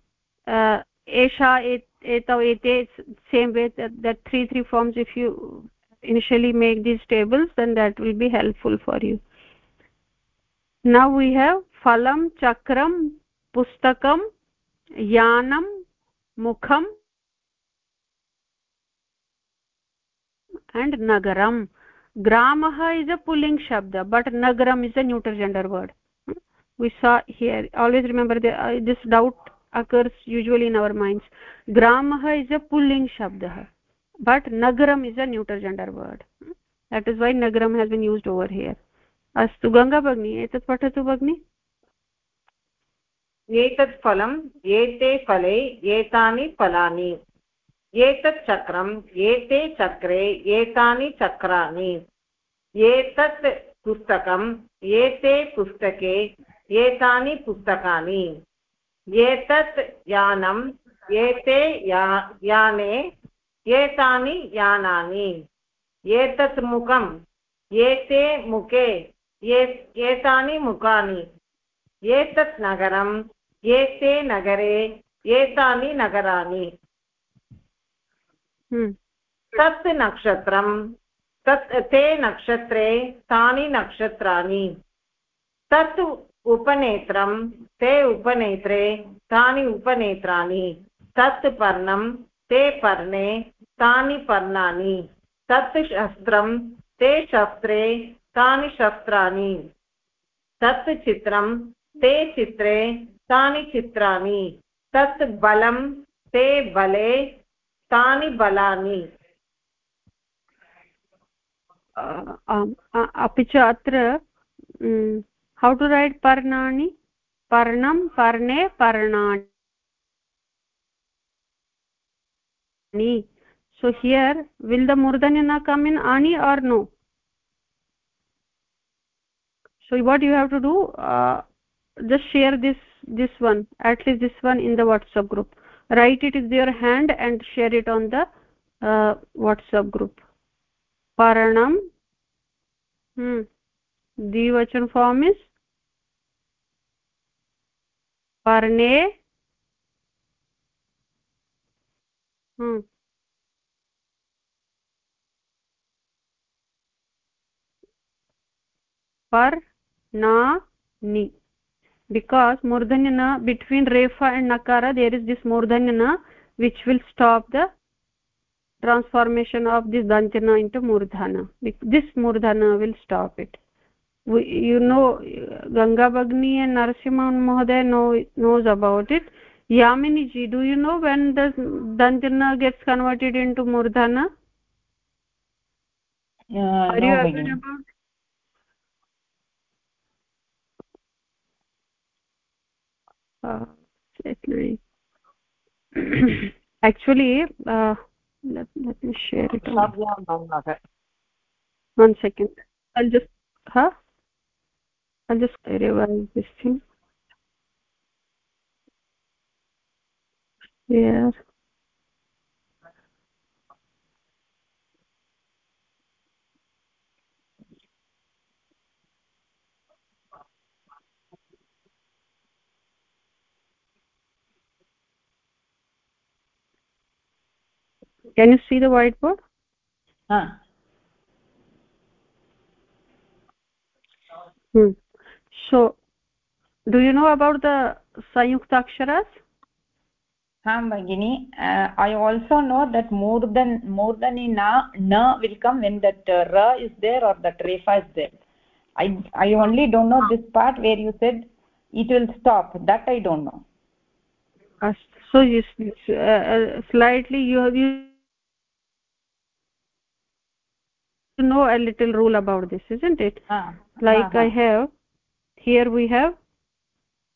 uh, esha etau ete same way that, that three three forms if you initially make these tables then that will be helpful for you now we have phalam chakram pustakam yanam mukham gramah is a pulling shabda but nagaram is a neuter gender word we saw here always remember that uh, this doubt occurs usually in our minds gramah is a pulling shabda but nagaram is a neuter gender word that is why nagaram has been used over here अस्तु गङ्गा भगिनी एतत् पठतु भगिनि एतत् फलम् एते फले एतानि फलानि एतत् चक्रम् एते चक्रे, एतानि चक्राणि। एतत् पुस्तकम् एते पुस्तके, एतानि पुस्तकानि। एतत् यानम् एते या, याने, एतानि यानानि। एतत् मुखम् एते मुखे एतानि मुखानि। एतत् नगरम् एते नगरे, एतानि नगराणि। तत् नक्षत्रं, तत् ते नक्षत्रे, तानि नक्षत्राणि। तत् उपनेत्रं, ते उपनेत्रे, तानि उपनेत्राणि। तत् पर्णं, ते पर्णे, तानि पर्णानि। तत् शस्त्रं, ते शस्त्रे, तानि शस्त्राणि। तत् चित्रं, ते चित्रे, तानि चित्राणि। तत् बलं, ते बले तानि बलानि। अपि च अत्र हौ टु रैट् पर्णानि? पर्णं, पर्णे, पर्णानि। सो हियर् विल् द मुर्दन् न कम् इन् आनि are no so what you have to do just share this this one at least this one in the WhatsApp group write it with your hand and share it on the uh, whatsapp group paranam hmm dvachan form is parne hmm par na ni because murdanyana between refa and nakara there is this murdanyana which will stop the transformation of this dantyana into murdhana. This murdhana will stop it. We, you know ganga bagni and narasimhan mohoday know knows about it. Yamini ji do you know when the dantyana gets converted into murdhana? Uh, are no, you aware about uh, actually uh, let, let me share it. One second. I'll just huh? I'll just revise this thing. Here can you see the whiteboard? Huh. hmm. so do you know about the sayukta aksharas ha bagini uh, i also know that more than more than in na na will come when that uh, ra is there or that refa is there. I i only don't know this part where you said it will stop. That i don't know. Uh, so you uh, uh, slightly you have you to know a little rule about this isn't it? Ah, ah like ah. i have here we have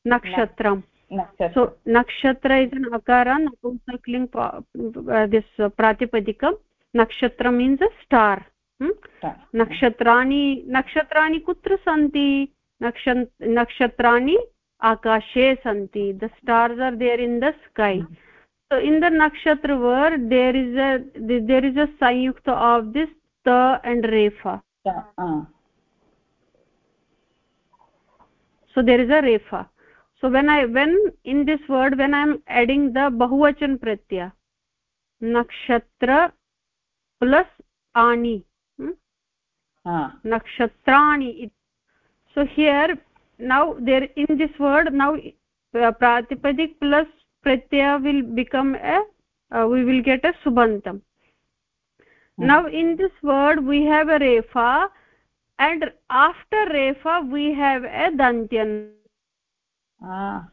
nakshatram. Nakshatra. so nakshatra is an akara napunsak ling uh, this uh, pratipadikam. Nakshatra means a star. Hmm? nakshatrani nakshatrani kutra santi. Nakshatrani akashe santi. The stars are there in the sky. So in the nakshatra word there is a there is a sanyukta of this ta and refa uh. so there is a refa so when i when in this word when i am adding the bahuvachan pratyaya nakshatra plus ani hmm? uh. nakshatrani so here now there in this word now uh, pratipadik plus pratyaya will become a uh, we will get a subantam. Now in this word we have a refa and after refa we have a dantyan. Ah.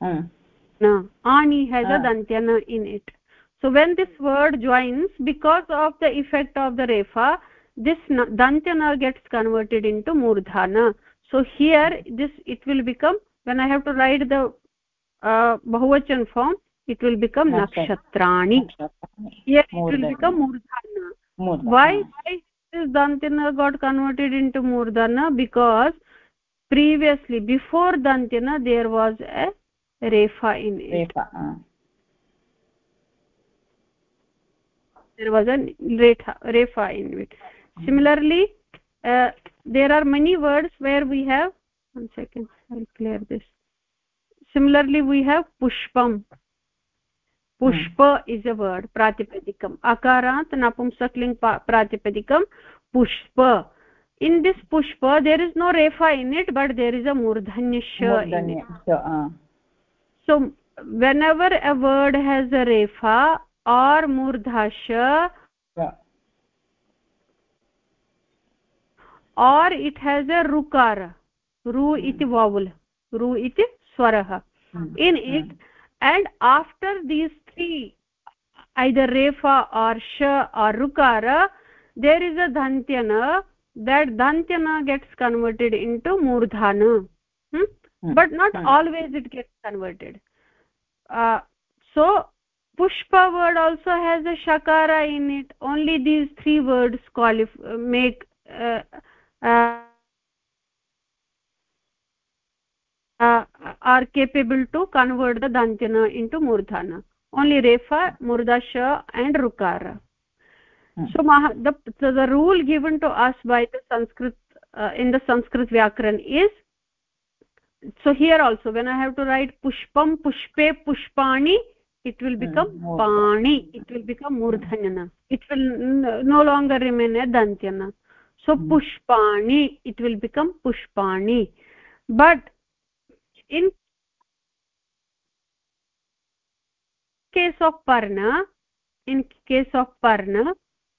Hmm. no ani has ah. a dantyana in it. So when this word joins because of the effect of the refa this dantyana gets converted into murdhana. So here this it will become when i have to write the uh, bahuvachan form it will become nakshatrani here it will become murdhana why why this dantyana got converted into murdhana because previously before dantyana there was a refa in it refa, uh. there was a refa, refa in it similarly uh, there are many words where we have one second i'll clear this similarly we have pushpam पुष्प is a word प्रातिपदिकम्। अकारात् नपुंसक्लिङ्ग् प्रातिपदिकं पुष्प। In this पुष्प there is no रेफा in it but there is a मूर्धन्यश so whenever a word has a रेफा or मूर्धाश or it has a रुकार रु इति वावुल् रु इति स्वरः। In it and after these three either refa or sha or rukara there is a dantyana that dantyana gets converted into murdhana hmm? Hmm. but not hmm. always it gets converted uh, so pushpa word also has a shakara in it only these three words qualify make uh, uh, uh, are capable to convert the dantyana into murdhana only refa murdasha and rukara hmm. so the, so the rule given to us by the sanskrit uh, in the sanskrit vyakaran is so here also when i have to write pushpam pushpe pushpani it will hmm, become hmm. pani it will become murdhana it will no longer remain a dantyana so hmm. pushpani it will become pushpani but in case of parna in case of parna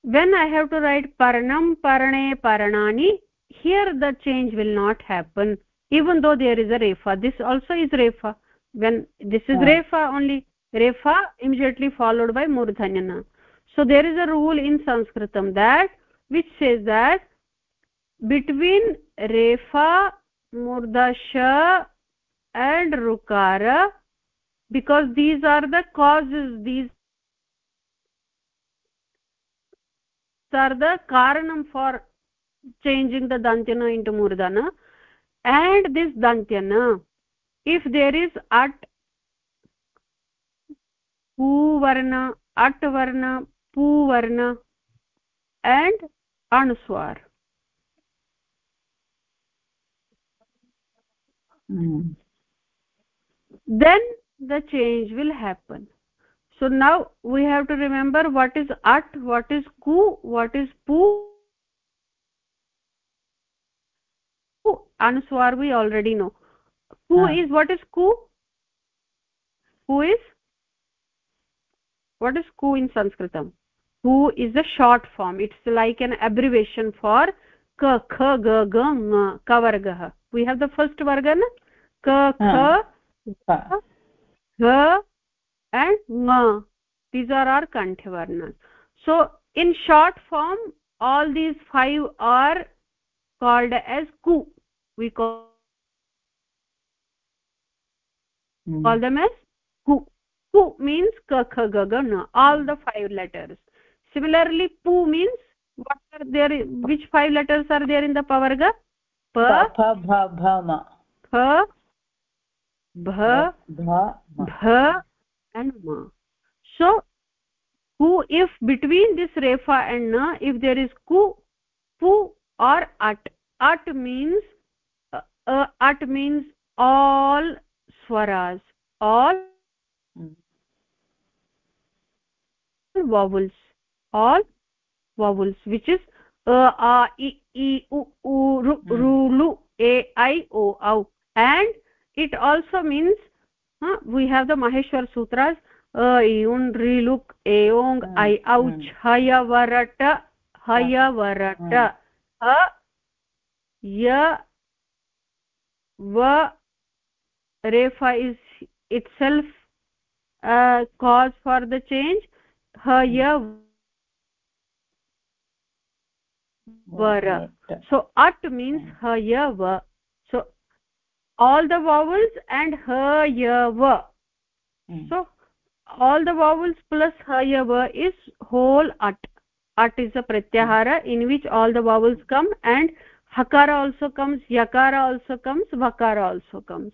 when i have to write parnam parne parnani here the change will not happen even though there is a refa. This also is refa. When this is yeah. refa only. Refa immediately followed by murdhanyana so there is a rule in sanskritam that which says that between refa murdasha and rukara because these are the causes these are the karanam for changing the dantyana into murdana and this dantyana if there is at pu varna at varna pu varna and anuswar mm. then the change will happen. So now we have to remember what is at what is ku what is pu anuswar we already know. Ku is what is ku? Ku is? What is ku in sanskritam? Ku is the short form. It's like an abbreviation for ka kha ga ga kavargah. We have the first varga na? Ka kha gha and nga these are our varnas so in short form all these five are called as ku. We call, mm. call them as ku. Ku means ka kha ga ga na all the five letters. Similarly pu means what are there which five letters are there in the pavarga pa pa bha bha ma pha bha bha and ma so ku if between this refa and na if there is ku pu or at at means uh, uh, at means all swaras all mm. vowels all vowels which is a a i i u u ru ru lu a i o au and it also means uh, we have the maheshwar sutras a yun ri luk eong Mm, i ouch mm. haya varata haya varata ha ya va refa is itself uh, cause for the change ha ya vara so at means ha ya va all the vowels and ha ya va Mm. so all the vowels plus ha ya va is whole at at is a pratyahara in which all the vowels come and hakara also comes yakara also comes vakara also comes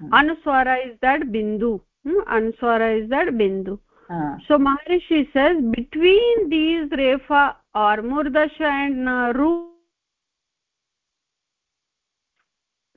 Hmm. anuswara is that bindu hmm? anuswara is that bindu Ah. so maharishi says between these refa or murdasha and naru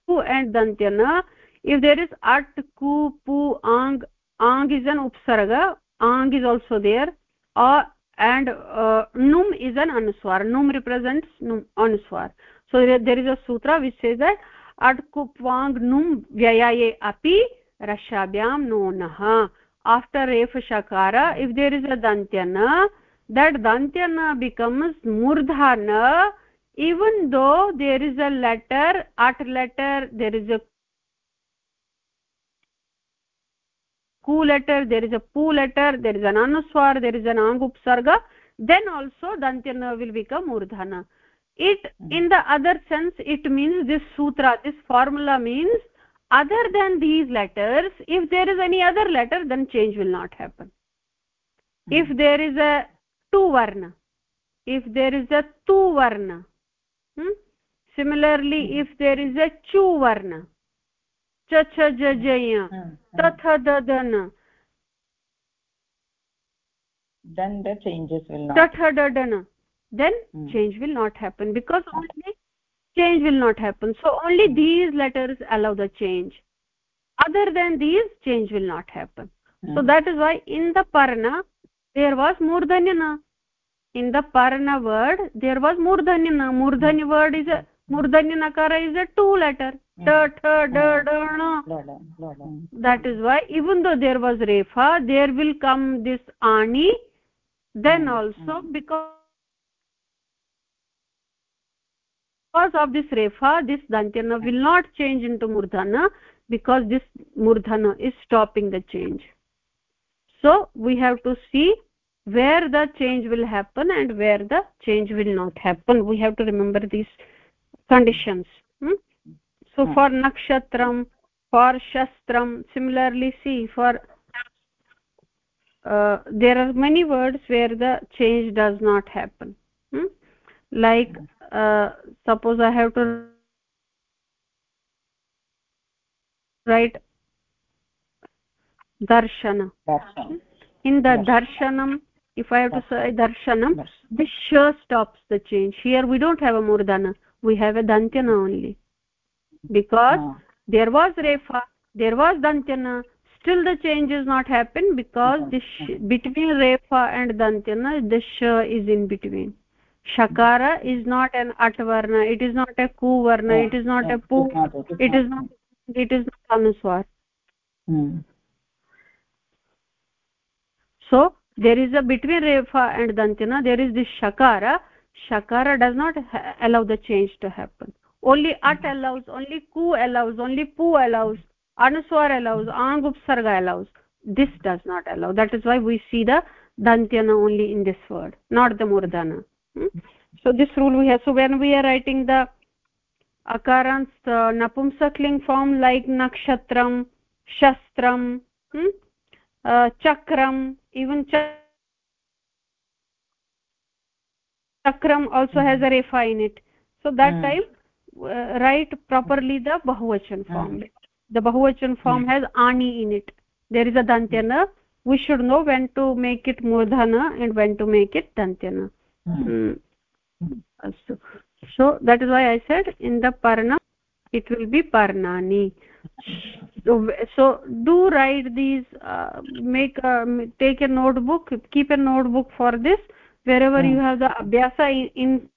and dantyana if there is at ku pu ang ang is an upsarga ang is also there or and uh, num is an anuswar num represents num anuswar so there, there is a sutra which says that at kupwang num vyayaye api rashabhyam nonah after ref shakara if there is a dantyana that dantyana becomes murdhana even though there is a letter at letter there is a ku letter there is a pu letter there is an anuswar there is an ang upsarga then also dantyana will become urdhana it in the other sense it means this sutra this formula means other than these letters if there is any other letter then change will not happen if there is a tu varna if there is a tu varna hmm? similarly if there is a chu varna cha cha ja jaya Hmm. tatha dadana Then the changes will not. tatha dadana then Hmm. change will not happen because only change will not happen so only these letters allow the change other than these change will not happen so Hmm. that is why in the parna there was murdhanyana in the parna word there was murdhanya word is a murdhanya nakara is a two letter ta tha da da na that is why even though there was refa there will come this ani then Mm, also because because of this refa this dantyana will not change into murdhana because this murdhana is stopping the change so we have to see where the change will happen and where the change will not happen we have to remember these conditions hmm? so Hmm. for nakshatram for shastram similarly see for uh, there are many words where the change does not happen hmm? like uh, suppose i have to write darshana Darshan. in the Yes. darshanam if i have to say darshanam this sh stops the change. Here we don't have a murdana we have a dantyana only. Because Ah. there was refa there was dantyana. Still the change is not happened because this sh, between refa and dantyana the sh is in between. Shakara is not an at varna it is not a ku varna Yeah, it is not yeah, a pu. it is it is not. not it is not anuswar. Hmm. so there is a between refa and dantyana there is this shakara. Shakara does not allow the change to happen. Only at allows only ku allows only pu allows anuswar allows ang upsarga allows. This does not allow. That is why we see the dantyana only in this word not the murdana hmm? so this rule we have so when we are writing the akarants uh, napumsakling form like nakshatram shastram hmm? uh, chakram even chakram also has a refa in it so that Hmm. time uh, write properly the bahuvachan form Hmm. the bahuvachan form has ani in it there is a dantyana we should know when to make it murdhana and when to make it dantyana mm. so that is why i said in the parna it will be parnani so, so do write these uh, make a, take a notebook keep a notebook for this wherever you have the abhyasa in,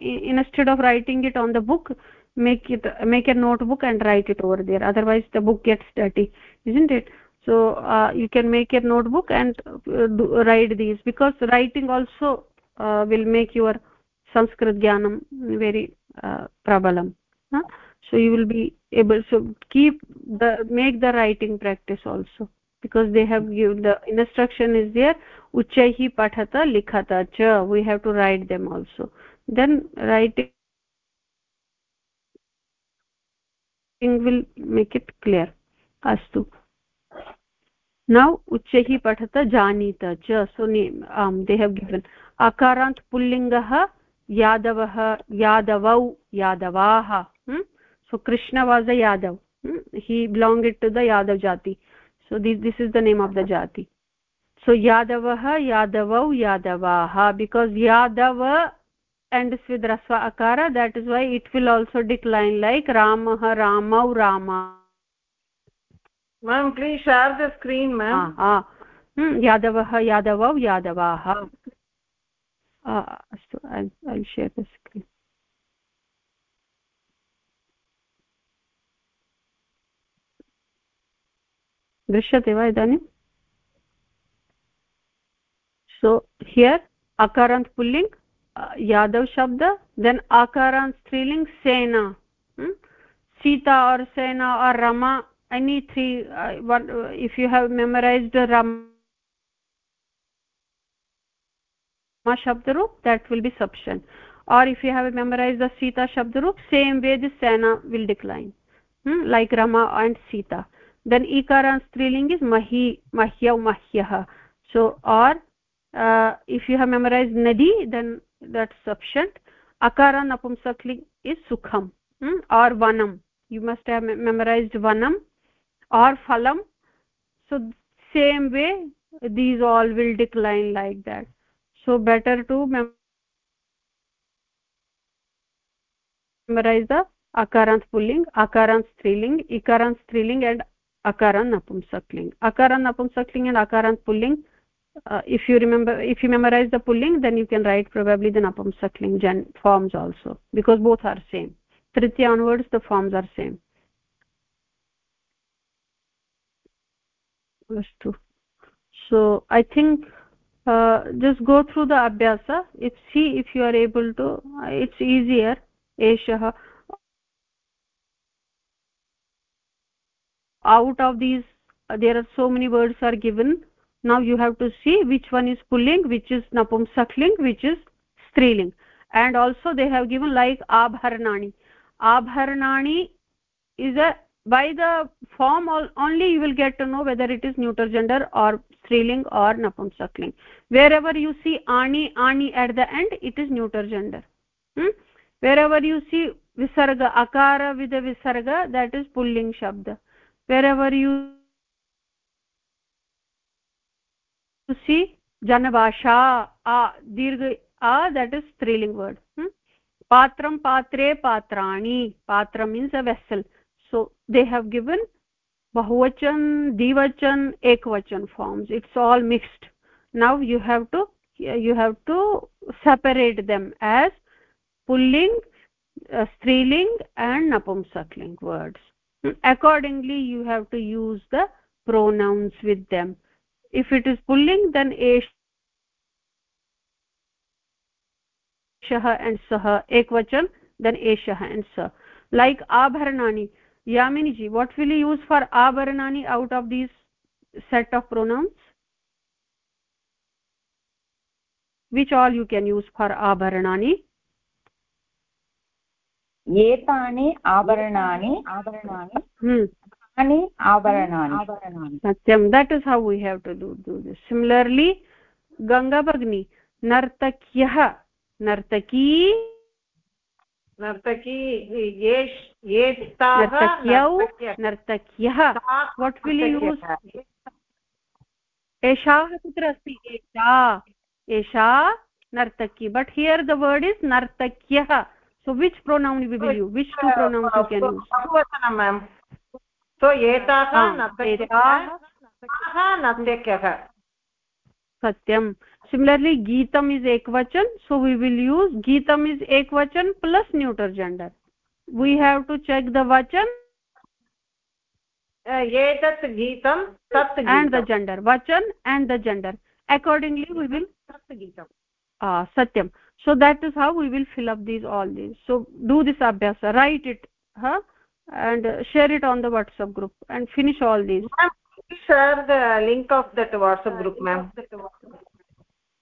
in instead of writing it on the book make it make a notebook and write it over there. Otherwise the book gets dirty isn't it? So uh, you can make a notebook and uh, do, write these because writing also uh, will make your sanskrit gyanam very prabalam huh? so you will be able to so keep the make the writing practice also because they have given the instruction is there uchaihi pathata likhata cha we have to write them also then writing will make it clear astu now uchaihi pathata janita cha so name um, they have given akarant pullingah यादवः यादवौ यादवाः so कृष्णवाज Yadav he? Belong it to the Yadav जाति. So the this is the name of the जाति. So यादवः यादवौ यादवाः because Yadav ends with रस्व अकार that is why it will also decline like रामः रामौ रामा यादवः यादवौ यादवाः अस्तु ऐ शेर् द स्क्रीन् दृश्यते वा इदानीं here akarant pulling yadav shabda then akarant striling sena hmm? sita or sena or rama any three uh, one, uh, if you have shabdarup that will be sufficient or if you have memorized the sita shabdarup same way the sena will decline hmm? like rama and sita then ikara striling is mahi mahya mahyah so or uh, if you have memorized nadi then that's sufficient akara napumsakling is sukham hmm? or vanam you must have memorized vanam or phalam so same way these all will decline like that so better to memorize the akarant pulling akarant striling ikarant striling and akarant napumsakling. Akarant napumsakling and akarant pulling uh, if you remember if you memorize the pulling then you can write probably the napumsakling gen forms also because both are same. Tritiya onwards the forms are same. Astu so i think uh, just go through the abhyasa. If see if you are able to uh, it's easier. Eshah. Out of these uh, there are so many words are given. Now you have to see which one is pulling which is napumsakling which is striling and also they have given like abharanani. Abharanani is a by the form only you will get to know whether it is neuter gender or striling or napumsakling wherever you see ani ani at the end it is neuter gender. Hmm? wherever you see visarga akara with a visarga that is pulling shabda. Wherever you see janabasha a dirgh a that is striling word. Hmm? patram patre patrani. Patra means a vessel so they have given bahuvachan divachan ekvachan forms. It's all mixed. Now you have to you have to separate them as pulling uh, striling and napumsakling words. Accordingly you have to use the pronouns with them. If it is pulling then eshah and sah ekvachan then eshah and sa. Like abharanani yamini ji what will you use for abharanani out of these set of pronouns which all you can use for abharanani एतानि आभरणानि आभरणानि तानि आभरणानि सत्यं that is how we have to do do this similarly गङ्गाभगिनी नर्तक्यः नर्तकी नर्तकी येष् नर्तक्यौ नर्तक्यः वट् will use एषाः कुत्र अस्ति? एषा एषा नर्तकी। But here the word is नर्तक्यः। So which pronoun which to pronoun so एताः नर्तक्यः एताः नर्तक्यः। सत्यं सिमिलर्लि गीतम् इस् एकवचन् सो वि विल् यूस् गीतम् is एकवचन् plus neuter gender we have to check the vachan etat geetam tat and the gender vachan and the gender. Accordingly we will tat geetam ah satyam so that is how we will fill up these all these. So do this abhyasa write it huh and share it on the whatsapp group and finish all these. Share the link of that whatsapp group ma'am.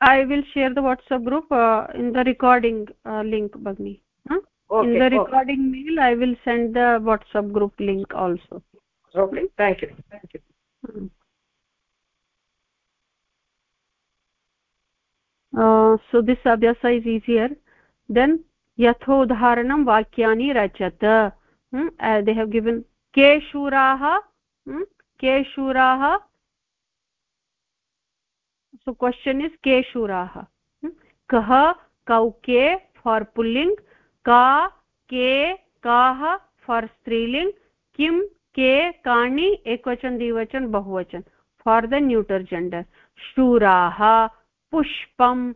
I will share the whatsapp group uh, in the recording uh, link bagni huh? Okay, in the recording okay. mail i will send the whatsapp group link also okay thank you thank you hmm. uh, so this abhyasa is easier then yathodharanam vakyani rachat hmm? uh, they have given ke shuraha hmm? ke shuraha so question is ke shuraha hmm? का, के, काः for स्त्रीलिंग किम के एक वचन द्विवचन, बहुवचन for the neuter gender शूराः पुष्पम्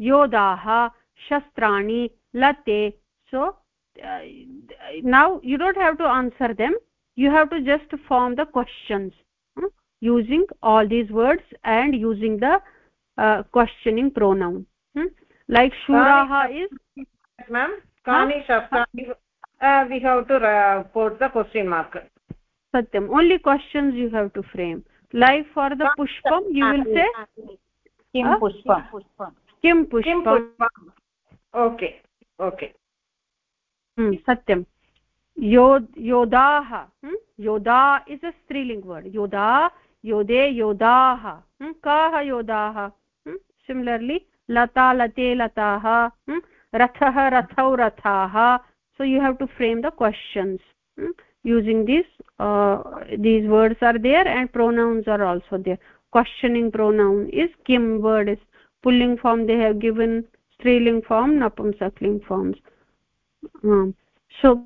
योदाः, शस्त्राणि, लते so now you don't have to answer them you have to just form the questions using all these words and using the uh, uh, uh, we have to uh, put the question mark satyam only questions you have to frame like for the pushpam you will say kim pushpam kim pushpam okay okay hmm satyam yod yodaah hmm? yoda is a striling word yoda yode yodaah hmm? kah yodaah hmm? Similarly lata late lataah hmm? rathah rathau rathaah so you have to frame the questions hmm? using these uh, these words are there and pronouns are also there questioning pronoun is kim word is pulling form they have given striling form napumsakling forms um, so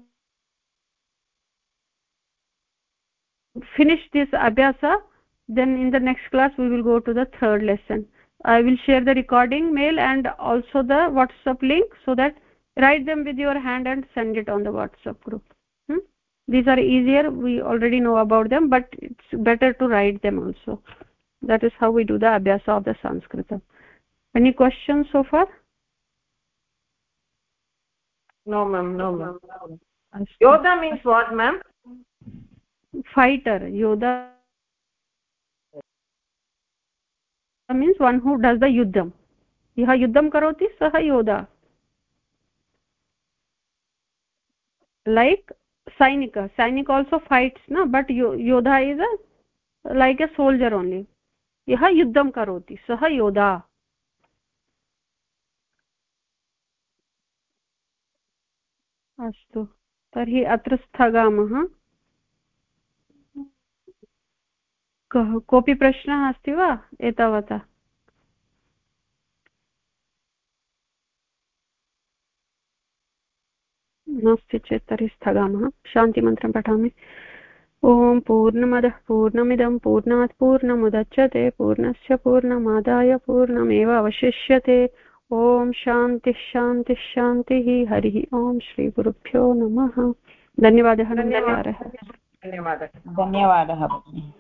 finish this abhyasa then in the next class we will go to the third lesson i will share the recording mail and also the whatsapp link so that write them with your hand and send it on the whatsapp group. Hmm? These are easier. We already know about them but it's better to write them also. That is how we do the abhyasa of the sanskrit. Any questions so far? No ma'am no ma'am. Yoda means what ma'am? Fighter. Yoda means one who does the yuddham यः युद्धं करोति सः योधा like sainik sainik also fights na but yodha is a like a soldier only यः युद्धं करोति सः योधा अस्तु तर्हि अत्र स्थगामः कोऽपि प्रश्नः अस्ति वा एतावता? नास्ति चेत् तर्हि स्थगामः। शान्तिमन्त्रं पठामि। ॐ पूर्णमदः पूर्णमिदं पूर्णात् पूर्णमुदच्यते पूर्णस्य पूर्णमादाय पूर्णमेव अवशिष्यते। ॐ शान्तिः शान्तिः शान्तिः। हरिः ॐ श्रीगुरुभ्यो नमः। धन्यवादः धन्यवादः। धन्यवादः। धन्यवादः।